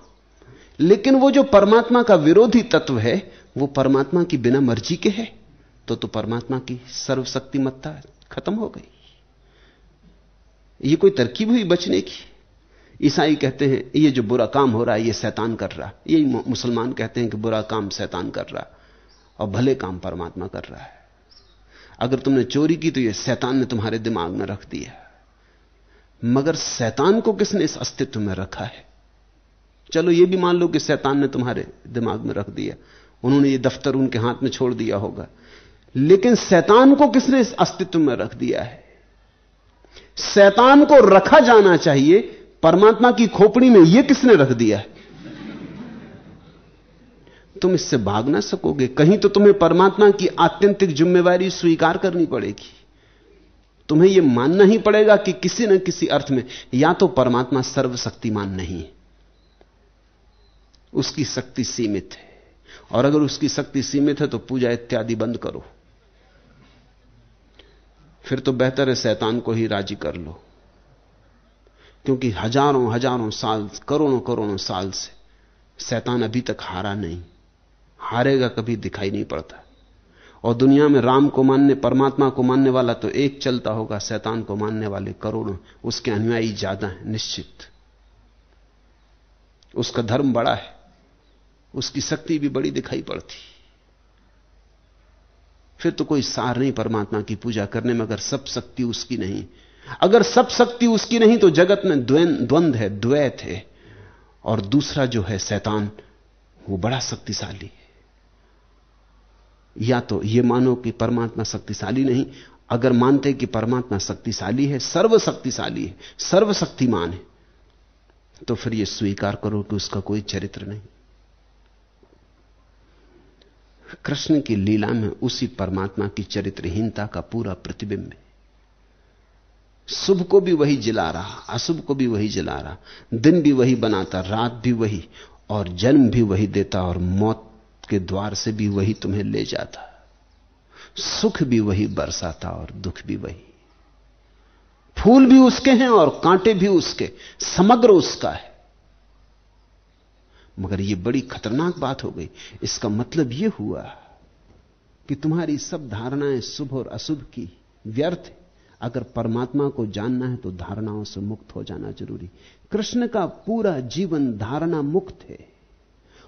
लेकिन वो जो परमात्मा का विरोधी तत्व है, वो परमात्मा की बिना मर्ज़ी के है। तो तो परमात्मा की सर्वशक्तिमत्ता खत्म हो गई। ये कोई तरकीब हुई बचने की? ईसाई कहते हैं, ये जो बुरा काम हो रहा है, ये शैतान कर रहा। यही मुसलमान कहते हैं कि बुरा काम शैतान कर रहा और भले काम परमात्मा कर रहा है। अगर तुमने चोरी की तो ये शैतान ने तुम्हारे दिमाग में रख दिया। मगर शैतान को किसने इस अस्तित्व में रखा है? चलो ये भी मान लो कि शैतान ने तुम्हारे दिमाग में रख दिया। उन्होंने ये दफ्तर उनके हाथ में छोड़ दिया होगा। लेकिन शैतान को किसने इस अस्तित्व में रख दिया है? शैतान को रखा जाना चाहिए, परमात्मा की खोपड़ी में यह किसने रख दिया है? तुम इससे भाग ना सकोगे। कहीं तो तुम्हें परमात्मा की आत्यंतिक जिम्मेवारी स्वीकार करनी पड़ेगी। तुम्हें यह मानना ही पड़ेगा कि किसी न किसी अर्थ में या तो परमात्मा सर्वशक्तिमान नहीं है। उसकी शक्ति सीमित है। और अगर उसकी शक्ति सीमित है तो पूजा इत्यादि बंद करो। फिर तो बेहतर है शैतान को ही राज़ी कर लो। क्योंकि हज़ारों हज़ारों साल, करोड़ों करोड़ों साल से शैतान अभी तक हारा नहीं। हारेगा कभी दिखाई नहीं पड़ता। और दुनिया में राम को मानने, परमात्मा को मानने वाला तो एक चलता होगा, शैतान को मानने वाले करोड़ों, उसके अनुयायी ज़्यादा है, निश्चित। उसका धर्म बड़ा है। उसकी शक्ति भी बड़ी दिखाई पड़ती। फिर तो कोई सार नहीं परमात्मा की पूजा करने में, अगर सब शक्ति उसकी नहीं। अगर सब शक्ति उसकी नहीं तो जगत में द्वंद्व है, द्वैत है। और दूसरा जो है शैतान, वो बड़ा शक्तिशाली है। या तो ये मानो कि परमात्मा शक्तिशाली नहीं, अगर मानते कि परमात्मा शक्तिशाली है, सर्वशक्तिशाली है, सर्वशक्तिमान है तो फिर यह स्वीकार करो कि उसका कोई चरित्र नहीं। कृष्ण की लीला में उसी परमात्मा की चरित्रहीनता का पूरा प्रतिबिंब है। शुभ को भी वही जला रहा, अशुभ को भी वही जला रहा, दिन भी वही बनाता, रात भी वही, और जन्म भी वही देता, और मौत के द्वार से भी वही तुम्हें ले जाता। सुख भी वही बरसाता और दुख भी वही। फूल भी उसके हैं और कांटे भी उसके, समग्र उसका है। मगर यह बड़ी खतरनाक बात हो गई। इसका मतलब यह हुआ कि तुम्हारी सब धारणाएँ शुभ और अशुभ की व्यर्थ अगर परमात्मा को जानना है तो धारणाओं से मुक्त हो जाना ज़रूरी। कृष्ण का पूरा जीवन धारणा मुक्त है।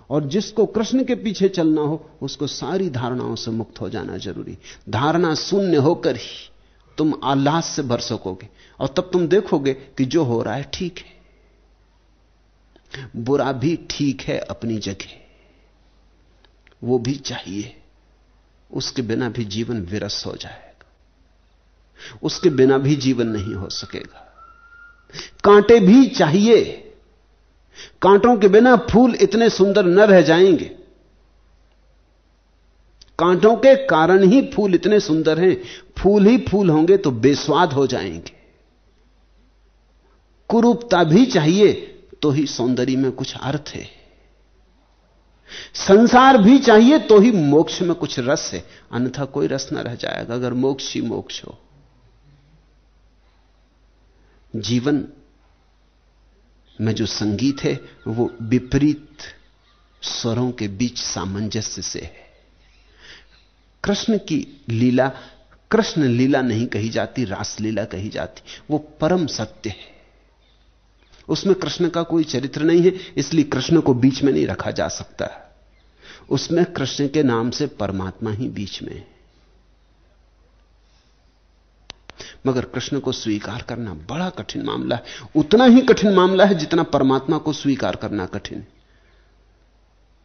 और जिसको कृष्ण के पीछे चलना हो, उसको सारी धारणाओं से मुक्त हो जाना ज़रूरी। धारणा शून्य होकर ही तुम आह्लाद से भर सकोगे। और तब तुम देखोगे कि जो हो रहा है ठीक है। बुरा भी ठीक है अपनी जगह। वो भी चाहिए। उसके बिना भी जीवन विरस हो जाएगा। उसके बिना भी जीवन नहीं हो सकेगा। कांटे भी चाहिए। कांटों के बिना फूल इतने सुंदर न रह जाएँगे। कांटों के कारण ही फूल इतने सुंदर हैं। फूल ही फूल होंगे तो बेस्वाद हो जाएँगे। कुरूपता भी चाहिए। तो ही सौंदर्य में कुछ अर्थ है। संसार भी चाहिए तो ही मोक्ष में कुछ रस है। अन्यथा कोई रस ना रह जाएगा। अगर मोक्ष ही मोक्ष हो। जीवन में जो संगीत है, वो विपरीत स्वरों के बीच सामंजस्य से है। कृष्ण की लीला, कृष्ण लीला नहीं कही जाती, रासलीला कही जाती, वो परम सत्य है। उसमें कृष्ण का कोई चरित्र नहीं है, इसलिए कृष्ण को बीच में नहीं रखा जा सकता। उसमें कृष्ण के नाम से परमात्मा ही बीच में है। मगर कृष्ण को स्वीकार करना बड़ा कठिन मामला है। उतना ही कठिन मामला है जितना परमात्मा को स्वीकार करना कठिन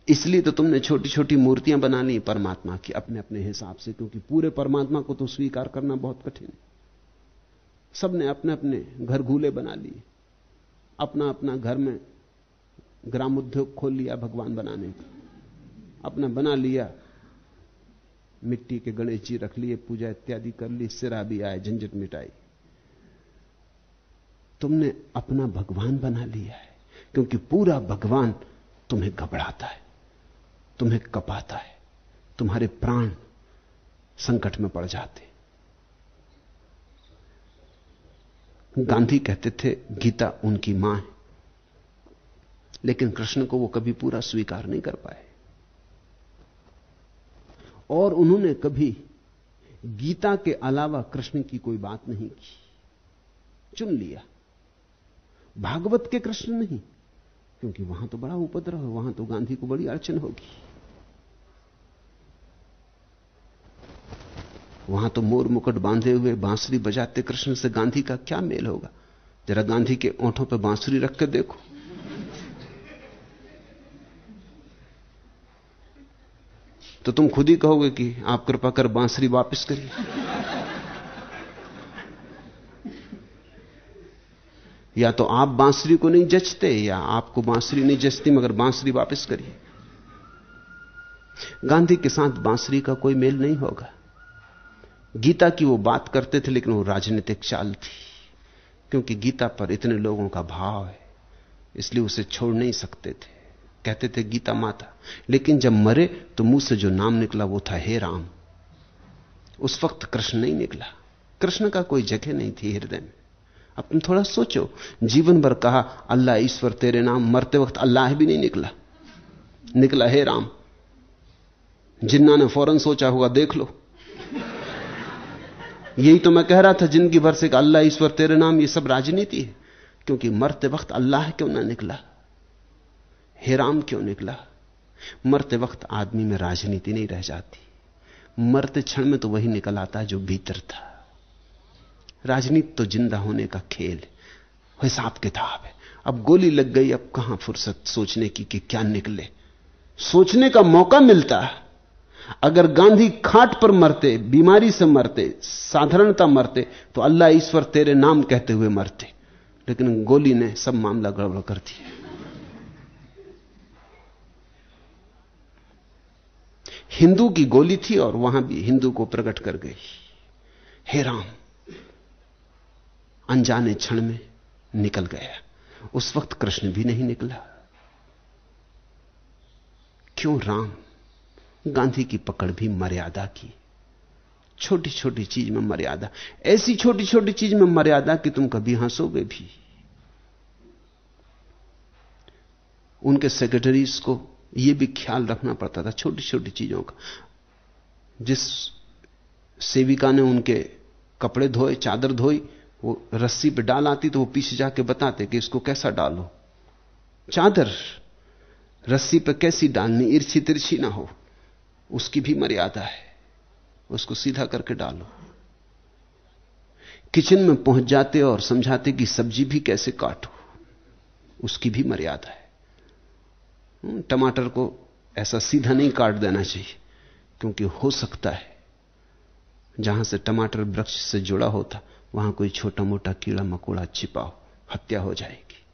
इसलिए तो तुमने छोटी छोटी मूर्तियाँ बना ली परमात्मा की अपने अपने हिसाब से, क्योंकि पूरे परमात्मा को तो स्वीकार करना बहुत कठिन सबने अपने अपने घर घूले बना लिए। अपना अपना घर में ग्राम उद्योग खोल लिया भगवान बनाने का। अपना बना लिया। मिट्टी के गणेश जी रख लिए, पूजा इत्यादि कर ली, सिरा भी आए, झंझट मिटाई। तुमने अपना भगवान बना लिया है, क्योंकि पूरा भगवान तुम्हें घबराता है, तुम्हें कपाता है, तुम्हारे प्राण संकट में पड़ जाते गांधी कहते थे, गीता उनकी माँ है। लेकिन कृष्ण को वो कभी पूरा स्वीकार नहीं कर पाए। और उन्होंने कभी गीता के अलावा कृष्ण की कोई बात नहीं की। चुन लिया। भागवत के कृष्ण नहीं, क्योंकि वहाँ तो बड़ा उपद्रव है, वहाँ तो गांधी को बड़ी अड़चन होगी। वहाँ तो मोर मुकुट बांधे हुए बांसुरी बजाते कृष्ण से गांधी का क्या मेल होगा? जरा गांधी के ओंठों पर बांसुरी रख के देखो। तो तुम खुद ही कहोगे कि आप कृपा कर बांसुरी वापस करिए। या तो आप बांसुरी को नहीं जचते, या आपको बांसुरी नहीं जचती, मगर बांसुरी वापस करिए। गांधी के साथ बांसुरी का कोई मेल नहीं होगा। गीता की वो बात करते थे, लेकिन वो राजनीतिक चाल थी। क्योंकि गीता पर इतने लोगों का भाव है, इसलिए उसे छोड़ नहीं सकते थे। कहते थे, गीता माता, लेकिन जब मरे तो मुँह से जो नाम निकला वो था, हे राम। उस वक्त कृष्ण नहीं निकला। कृष्ण का कोई जगह नहीं थी हृदय में। अब तुम थोड़ा सोचो, जीवन भर कहा, अल्लाह ईश्वर, तेरे नाम, मरते वक्त अल्लाह भी नहीं निकला। निकला, हे राम। जिन्ना ने फ़ौरन सोचा होगा, देख लो। यही तो मैं कह रहा था, ज़िंदगी भर से अल्लाह ईश्वर तेरे नाम, ये सब राजनीति है। क्योंकि मरते वक्त अल्लाह क्यों ना निकला? हे राम क्यों निकला? मरते वक्त आदमी में राजनीति नहीं रह जाती। मरते क्षण में तो वही निकल आता है जो भीतर था। राजनीति तो ज़िंदा होने का खेल हिसाब किताब है। अब गोली लग गई, अब कहाँ फुर्सत सोचने की कि क्या निकले? सोचने का मौका मिलता है। अगर गांधी खाट पर मरते, बीमारी से मरते, साधारणता मरते तो अल्लाह ईश्वर तेरे नाम कहते हुए मरते। लेकिन गोली ने सब मामला गड़बड़ कर दिया। हिंदू की गोली थी और वहाँ भी हिंदू को प्रकट कर गई। हे राम, अनजाने क्षण में निकल गया। उस वक्त कृष्ण भी नहीं निकला। क्यों राम? गांधी की पकड़ भी मर्यादा की। छोटी छोटी चीज़ में मर्यादा। ऐसी छोटी छोटी चीज़ में मर्यादा कि तुम कभी हंसोगे भी। उनके सेक्रेटरीज को यह भी ख्याल रखना पड़ता था छोटी छोटी चीज़ों का। जिस सेविका ने उनके कपड़े धोए, चादर धोई, वो रस्सी पे डाल आती तो वो पीछे जाके बताते कि इसको कैसा डालो। चादर रस्सी पे कैसी डालनी, इर्छी तिरछी ना हो। उसकी भी मर्यादा है। उसको सीधा करके डालो। किचन में पहुँच जाते और समझाते कि सब्ज़ी भी कैसे काटो उसकी भी मर्यादा है। हम्म, टमाटर को ऐसा सीधा नहीं काट देना चाहिए क्योंकि हो सकता है जहाँ से टमाटर वृक्ष से जुड़ा होता वहाँ कोई छोटा मोटा कीड़ा मकोड़ा छिपाओ हत्या हो जाएगी।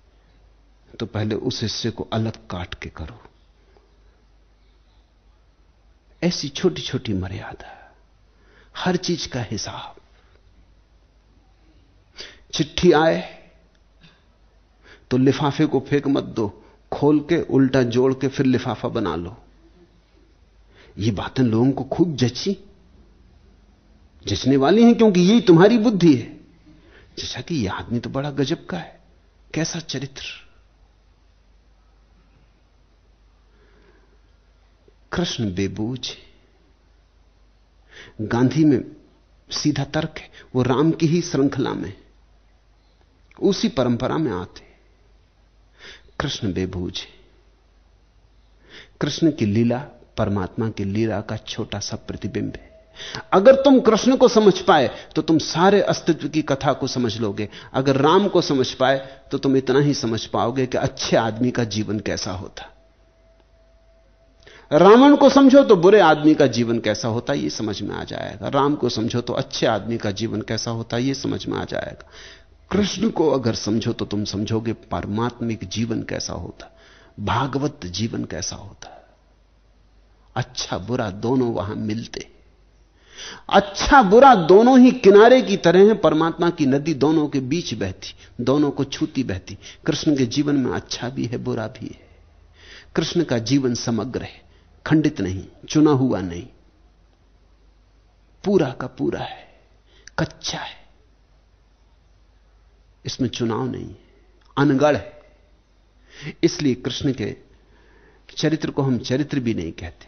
तो पहले उस हिस्से को अलग काट के करो। ऐसी छोटी छोटी मर्यादा, हर चीज़ का हिसाब। चिट्ठी आए तो लिफाफे को फेंक मत दो, खोल के उल्टा जोड़ के फिर लिफाफा बना लो। ये बातें लोगों को खूब जची। जचने वाली हैं क्योंकि यही तुम्हारी बुद्धि है। जैसा कि यह आदमी तो बड़ा गजब का है, कैसा चरित्र। कृष्ण बेबूझ गांधी में सीधा तर्क है। वो राम की ही श्रृंखला में उसी परंपरा में आते कृष्ण बेबूझ कृष्ण की लीला परमात्मा की लीला का छोटा सा प्रतिबिंब है। अगर तुम कृष्ण को समझ पाए तो तुम सारे अस्तित्व की कथा को समझ लोगे। अगर राम को समझ पाए तो तुम इतना ही समझ पाओगे कि अच्छे आदमी का जीवन कैसा होता। रावण को समझो तो बुरे आदमी का जीवन कैसा होता है यह समझ में आ जाएगा। राम को समझो तो अच्छे आदमी का जीवन कैसा होता है यह समझ में आ जाएगा। कृष्ण को अगर समझो तो तुम समझोगे परमात्मिक जीवन कैसा होता भागवत जीवन कैसा होता अच्छा बुरा दोनों वहाँ मिलते। अच्छा बुरा दोनों ही किनारे की तरह है, परमात्मा की नदी दोनों के बीच बहती, दोनों को छूती बहती। कृष्ण के जीवन में अच्छा भी है, बुरा भी है। कृष्ण का जीवन समग्र है। खंडित नहीं, चुना हुआ नहीं। पूरा का पूरा है, कच्चा है। इसमें चुनाव नहीं है, अनगढ़ है। इसलिए कृष्ण के चरित्र को हम चरित्र भी नहीं कहते।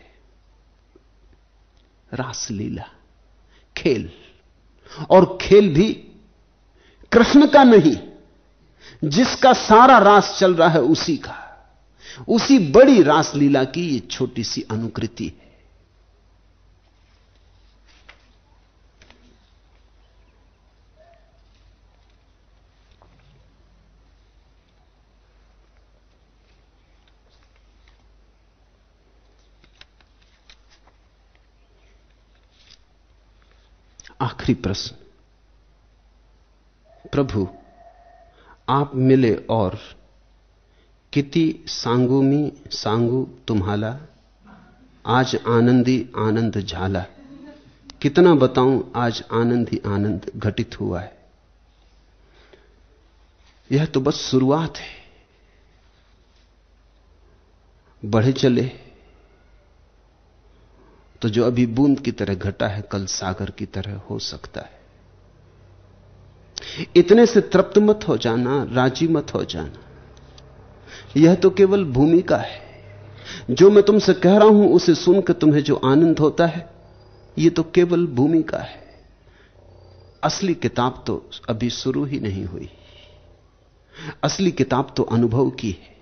रासलीला, खेल। और खेल भी कृष्ण का नहीं, जिसका सारा रास चल रहा है उसी का। उसी बड़ी रासलीला की ये छोटी सी अनुकृति। है आखिरी प्रश्न। प्रभु, आप मिले और किति सांगू मी, सांगू तुम्हाला? आज आनंदी आनंद झाला. कितना बताऊँ, आज आनंद ही आनंद घटित हुआ है। यह तो बस शुरुआत है। बढ़े चले। तो जो अभी बूंद की तरह घटा है, कल सागर की तरह हो सकता है। इतने से तृप्त मत हो जाना, राज़ी मत हो जाना। यह तो केवल भूमिका है। जो मैं तुमसे कह रहा हूँ, उसे सुनकर तुम्हें जो आनंद होता है यह तो केवल भूमिका है। असली किताब तो अभी शुरू ही नहीं हुई। असली किताब तो अनुभव की है।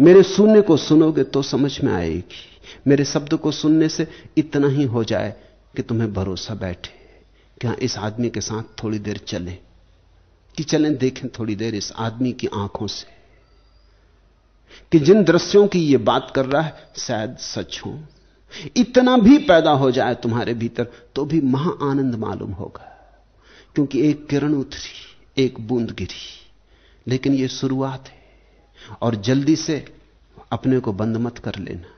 मेरे सुनने को सुनोगे तो समझ में आएगी। मेरे शब्द को सुनने से इतना ही हो जाए कि तुम्हें भरोसा बैठे। कि हाँ इस आदमी के साथ थोड़ी देर चलें? कि चलें, देखें थोड़ी देर इस आदमी की आँखों से कि जिन दृश्यों की यह बात कर रहा है, शायद सच हो। इतना भी पैदा हो जाए तुम्हारे भीतर तो भी महा आनंद मालूम होगा। क्योंकि एक किरण उतरी, एक बूंद गिरी, लेकिन यह शुरुआत है। और जल्दी से अपने को बंद मत कर लेना।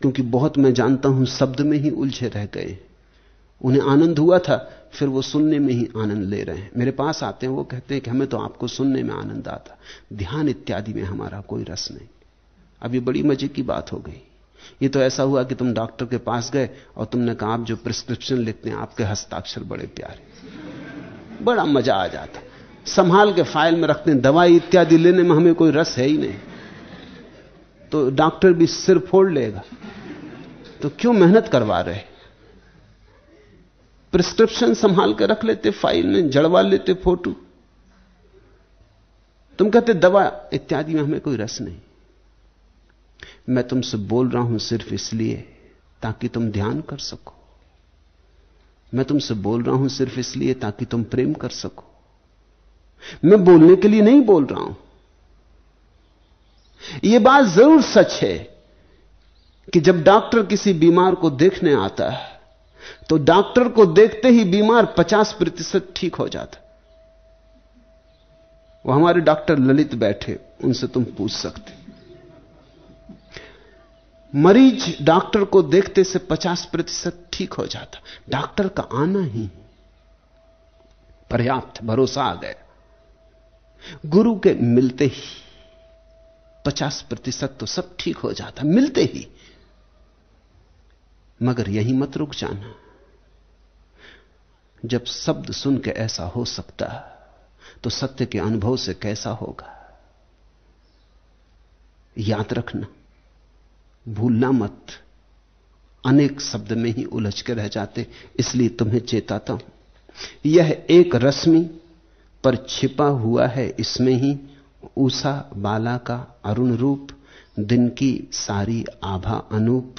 क्योंकि बहुत मैं जानता हूँ, शब्द में ही उलझे रह गए। उन्हें आनंद हुआ था फिर वो सुनने में ही आनंद ले रहे हैं। मेरे पास आते हैं, वो कहते हैं कि हमें तो आपको सुनने में आनंद आता। ध्यान इत्यादि में हमारा कोई रस नहीं। अब ये बड़ी मज़े की बात हो गई। ये तो ऐसा हुआ कि तुम डॉक्टर के पास गए और तुमने कहा, आप जो प्रिस्क्रिप्शन लिखते हैं, आपके हस्ताक्षर बड़े प्यारे बड़ा मज़ा आ जाता। संभाल के फ़ाइल में रखते हैं, दवाई इत्यादि लेने में हमें कोई रस है ही नहीं। तो डॉक्टर भी सिर फोड़ लेगा। तो क्यों मेहनत करवा रहे प्रिस्क्रिप्शन संभाल के रख लेते फ़ाइल में जड़वा लेते फ़ोटो तुम कहते, दवा इत्यादि में हमें कोई रस नहीं। मैं तुमसे बोल रहा हूँ सिर्फ़ इसलिए ताकि तुम ध्यान कर सको। मैं तुमसे बोल रहा हूँ सिर्फ़ इसलिए ताकि तुम प्रेम कर सको। मैं बोलने के लिए नहीं बोल रहा हूँ। यह बात ज़रूर सच है कि जब डॉक्टर किसी बीमार को देखने आता है तो डॉक्टर को देखते ही बीमार 50 प्रतिशत ठीक हो जाता। वो हमारे डॉक्टर ललित बैठे, उनसे तुम पूछ सकते। मरीज़ डॉक्टर को देखते से 50 प्रतिशत ठीक हो जाता। डॉक्टर का आना ही पर्याप्त भरोसा आ गया गुरु के मिलते ही 50 प्रतिशत तो सब ठीक हो जाता, मिलते ही। मगर यही मत रुक जाना। जब शब्द सुन के ऐसा हो सकता तो सत्य के अनुभव से कैसा होगा? याद रखना, भूलना मत। अनेक शब्द में ही उलझ के रह जाते, इसलिए तुम्हें चेताता हूँ। यह एक रश्मि पर छिपा हुआ है, इसमें ही ऊषा बाला का अरुण रूप, दिन की सारी आभा अनूप।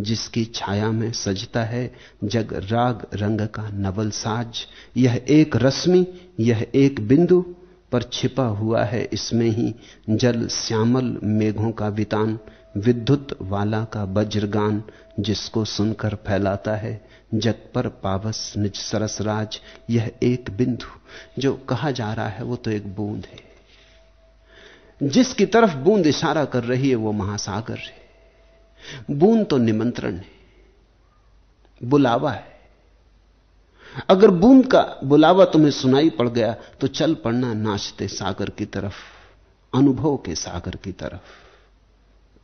जिसकी छाया में सजता है, जग राग रंग का नवल साज। यह एक रश्मि, यह एक बिंदु पर छिपा हुआ है। इसमें ही जल श्यामल मेघों का वितान, विद्युत वाला का वज्रगान जिसको सुनकर फैलाता है। जग पर पावस, निज सरसराज यह एक बिंदु। जो कहा जा रहा है, वो तो एक बूंद है। जिसकी तरफ़ बूंद इशारा कर रही है, वो महासागर है। बूंद तो निमंत्रण है, बुलावा है। अगर बूंद का बुलावा तुम्हें सुनाई पड़ गया तो चल पड़ना नाचते सागर की तरफ़, अनुभव के सागर की तरफ़।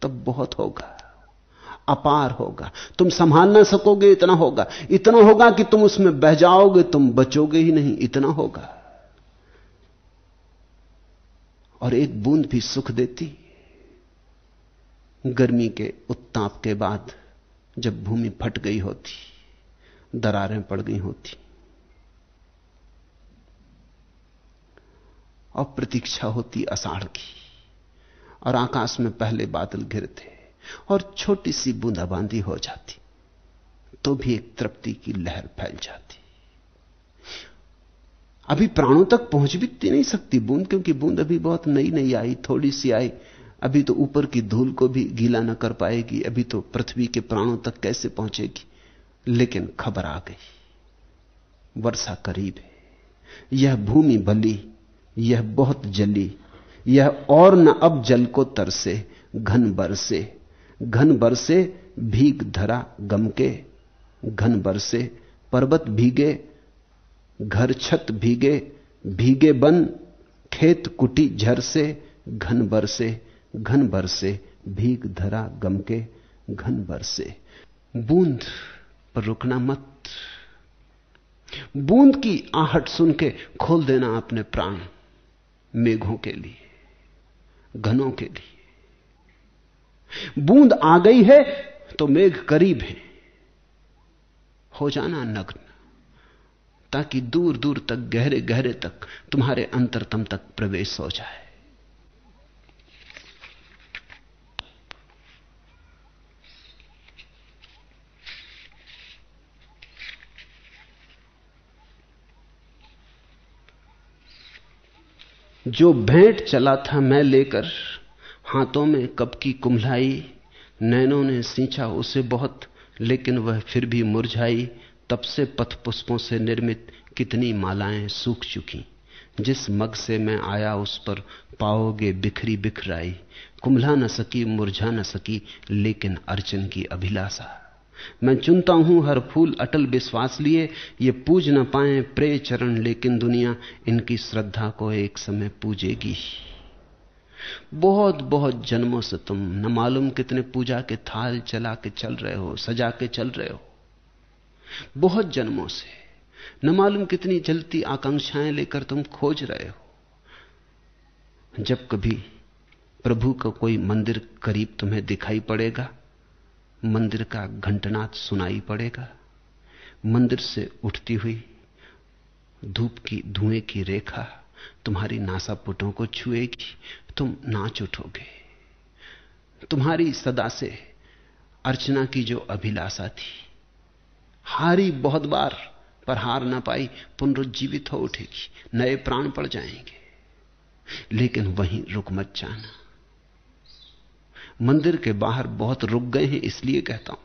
तब बहुत होगा, अपार होगा। तुम संभाल ना सकोगे, इतना होगा। इतना होगा कि तुम उसमें बह जाओगे, तुम बचोगे ही नहीं, इतना होगा। और एक बूंद भी सुख देती। गर्मी के, उत्ताप के बाद जब भूमि फट गई होती, दरारें पड़ गई होती, और प्रतीक्षा होती अषाढ़ की, और आकाश में पहले बादल गिरते और छोटी सी बूंदाबांदी हो जाती तो भी एक तृप्ति की लहर फैल जाती। अभी प्राणों तक पहुँच भी नहीं सकती बूंद, क्योंकि बूंद अभी बहुत नई नई आई, थोड़ी सी आई अभी तो ऊपर की धूल को भी गीला न कर पाएगी, अभी तो पृथ्वी के प्राणों तक कैसे पहुंचेगी? लेकिन खबर आ गई। वर्षा करीब है। यह भूमि बली, यह बहुत जली, यह और न अब जल को तरसे, घन बरसे घन बरसे भीग धरा गम के, घन बरसे पर्वत भीगे, घर छत भीगे भीगे बन, खेत कुटी झर से घन बरसे घन बरसे भीग धरा गम के घन बरसे बूंद पर रुकना मत। बूंद की आहट सुन के खोल देना अपने प्राण मेघों के लिए, घनों के लिए। बूंद आ गई है तो मेघ करीब है। हो जाना नग्न, ताकि दूर दूर तक, गहरे गहरे तक तुम्हारे अंतरतम तक प्रवेश हो जाए। जो भेंट चला था मैं लेकर, हाथों में कब की कुम्हलाई नैनों ने सींचा उसे बहुत, लेकिन वह फिर भी मुरझाई। तब से पथ पुष्पों से निर्मित कितनी मालाएँ सूख चुकी, जिस मग से मैं आया उस पर पाओगे बिखरी बिखराई। कुम्हला न सकी, मुरझा न सकी, लेकिन अर्चन की अभिलाषा। मैं चुनता हूँ हर फूल अटल विश्वास लिए, ये पूज न पाए प्रे चरण, लेकिन दुनिया इनकी श्रद्धा को एक समय पूजेगी। बहुत बहुत जन्मों से तुम, न मालूम कितने पूजा के थाल चला के चल रहे हो, सजा के चल रहे हो। बहुत जन्मों से, न मालूम कितनी जलती आकांक्षाएँ लेकर तुम खोज रहे हो। जब कभी प्रभु का कोई मंदिर करीब तुम्हें दिखाई पड़ेगा मंदिर का घंटनाथ सुनाई पड़ेगा। मंदिर से उठती हुई धूप की, धुएँ की रेखा तुम्हारी नासापुटों को छुएगी। तुम नाच उठोगे। तुम्हारी सदा से अर्चना की जो अभिलाषा थी, हारी बहुत बार पर हार ना पाई, पुनरुज्जीवित हो उठेगी, नए प्राण पड़ जाएँगे। लेकिन वहीं रुक मत जाना। मंदिर के बाहर बहुत रुक गए हैं, इसलिए कहता हूँ।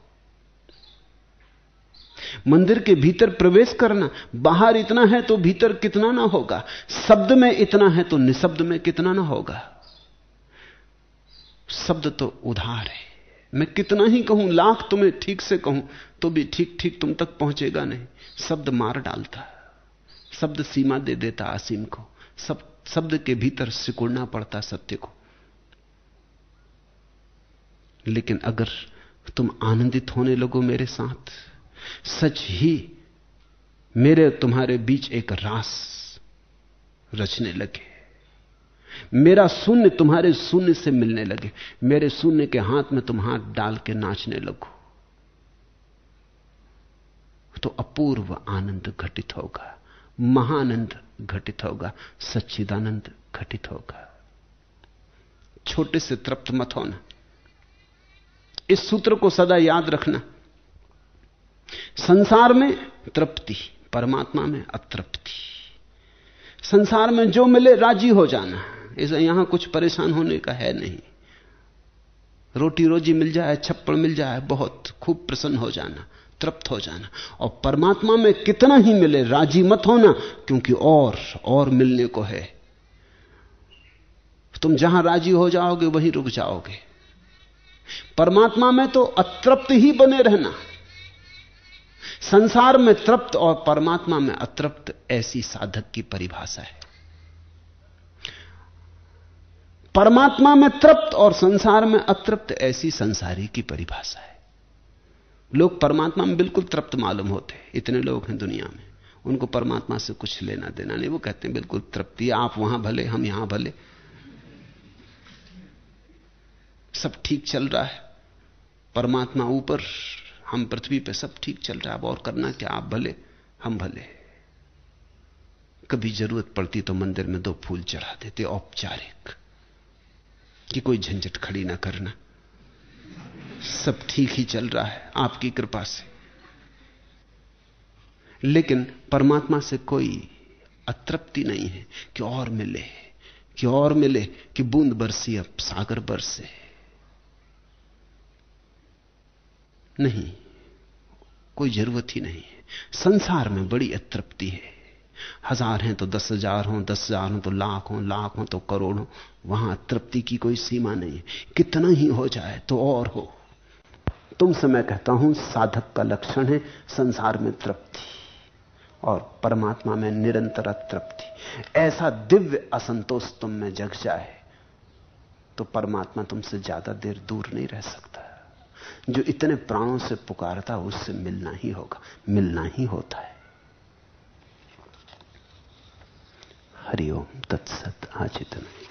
मंदिर के भीतर प्रवेश करना, बाहर इतना है तो भीतर कितना ना होगा, शब्द में इतना है तो निशब्द में कितना ना होगा। शब्द तो उधार है। मैं कितना ही कहूँ, लाख तुम्हें ठीक से कहूँ तो भी ठीक ठीक तुम तक पहुंचेगा नहीं। शब्द मार डालता, शब्द सीमा दे देता असीम को। सब, शब्द के भीतर सिकुड़ना पड़ता सत्य को। लेकिन अगर तुम आनंदित होने लगो मेरे साथ, सच ही मेरे तुम्हारे बीच एक रास रचने लगे। मेरा शून्य तुम्हारे शून्य से मिलने लगे। मेरे शून्य के हाथ में तुम हाथ डाल के नाचने लगो। तो अपूर्व आनंद घटित होगा, महानंद घटित होगा, सच्चिदानंद घटित होगा। छोटे से तृप्त मत होना। इस सूत्र को सदा याद रखना। संसार में तृप्ति, परमात्मा में अतृप्ति। संसार में जो मिले राज़ी हो जाना। इसे यहाँ कुछ परेशान होने का है नहीं। रोटी रोजी मिल जाए, छप्पड़ मिल जाए, बहुत खूब प्रसन्न हो जाना, तृप्त हो जाना। और परमात्मा में कितना ही मिले, राज़ी मत होना, क्योंकि और और मिलने को है। तुम जहाँ राज़ी हो जाओगे, वहीं रुक जाओगे। परमात्मा में तो अतृप्त ही बने रहना संसार में तृप्त और परमात्मा में अतृप्त ऐसी साधक की परिभाषा है। परमात्मा में तृप्त और संसार में अतृप्त ऐसी संसारी की परिभाषा है। लोग परमात्मा में बिल्कुल तृप्त मालूम होते हैं। इतने लोग हैं दुनिया में। उनको परमात्मा से कुछ लेना देना नहीं। वो कहते हैं, बिल्कुल तृप्ति, आप वहाँ भले, हम यहाँ भले। सब ठीक चल रहा है। परमात्मा ऊपर, हम पृथ्वी पे सब ठीक चल रहा है। अब और करना क्या? आप भले, हम भले। कभी ज़रूरत पड़ती तो मंदिर में दो फूल चढ़ा देते, औपचारिक। कि कोई झंझट खड़ी ना करना। सब ठीक ही चल रहा है, आपकी कृपा से। लेकिन परमात्मा से कोई अतृप्ति नहीं है कि और मिले, कि और मिले, कि बूंद बरसी अब सागर बरसे। नहीं, कोई ज़रूरत ही नहीं है। संसार में बड़ी अतृप्ति है। हज़ार हैं तो दस हज़ार हो, दस हज़ार हो तो लाख हो लाख हो तो करोड़ हो, वहाँ तृप्ति की कोई सीमा नहीं है। कितना ही हो जाए तो और हो। तुमसे मैं कहता हूँ, साधक का लक्षण है संसार में तृप्ति और परमात्मा में निरंतर तृप्ति ऐसा दिव्य असंतोष तुम में जग जाए तो परमात्मा तुमसे ज़्यादा देर दूर नहीं रह सकता। जो इतने प्राणों से पुकारता उससे मिलना ही होगा। मिलना ही होता है। हरिओम तत्सत, आज इतना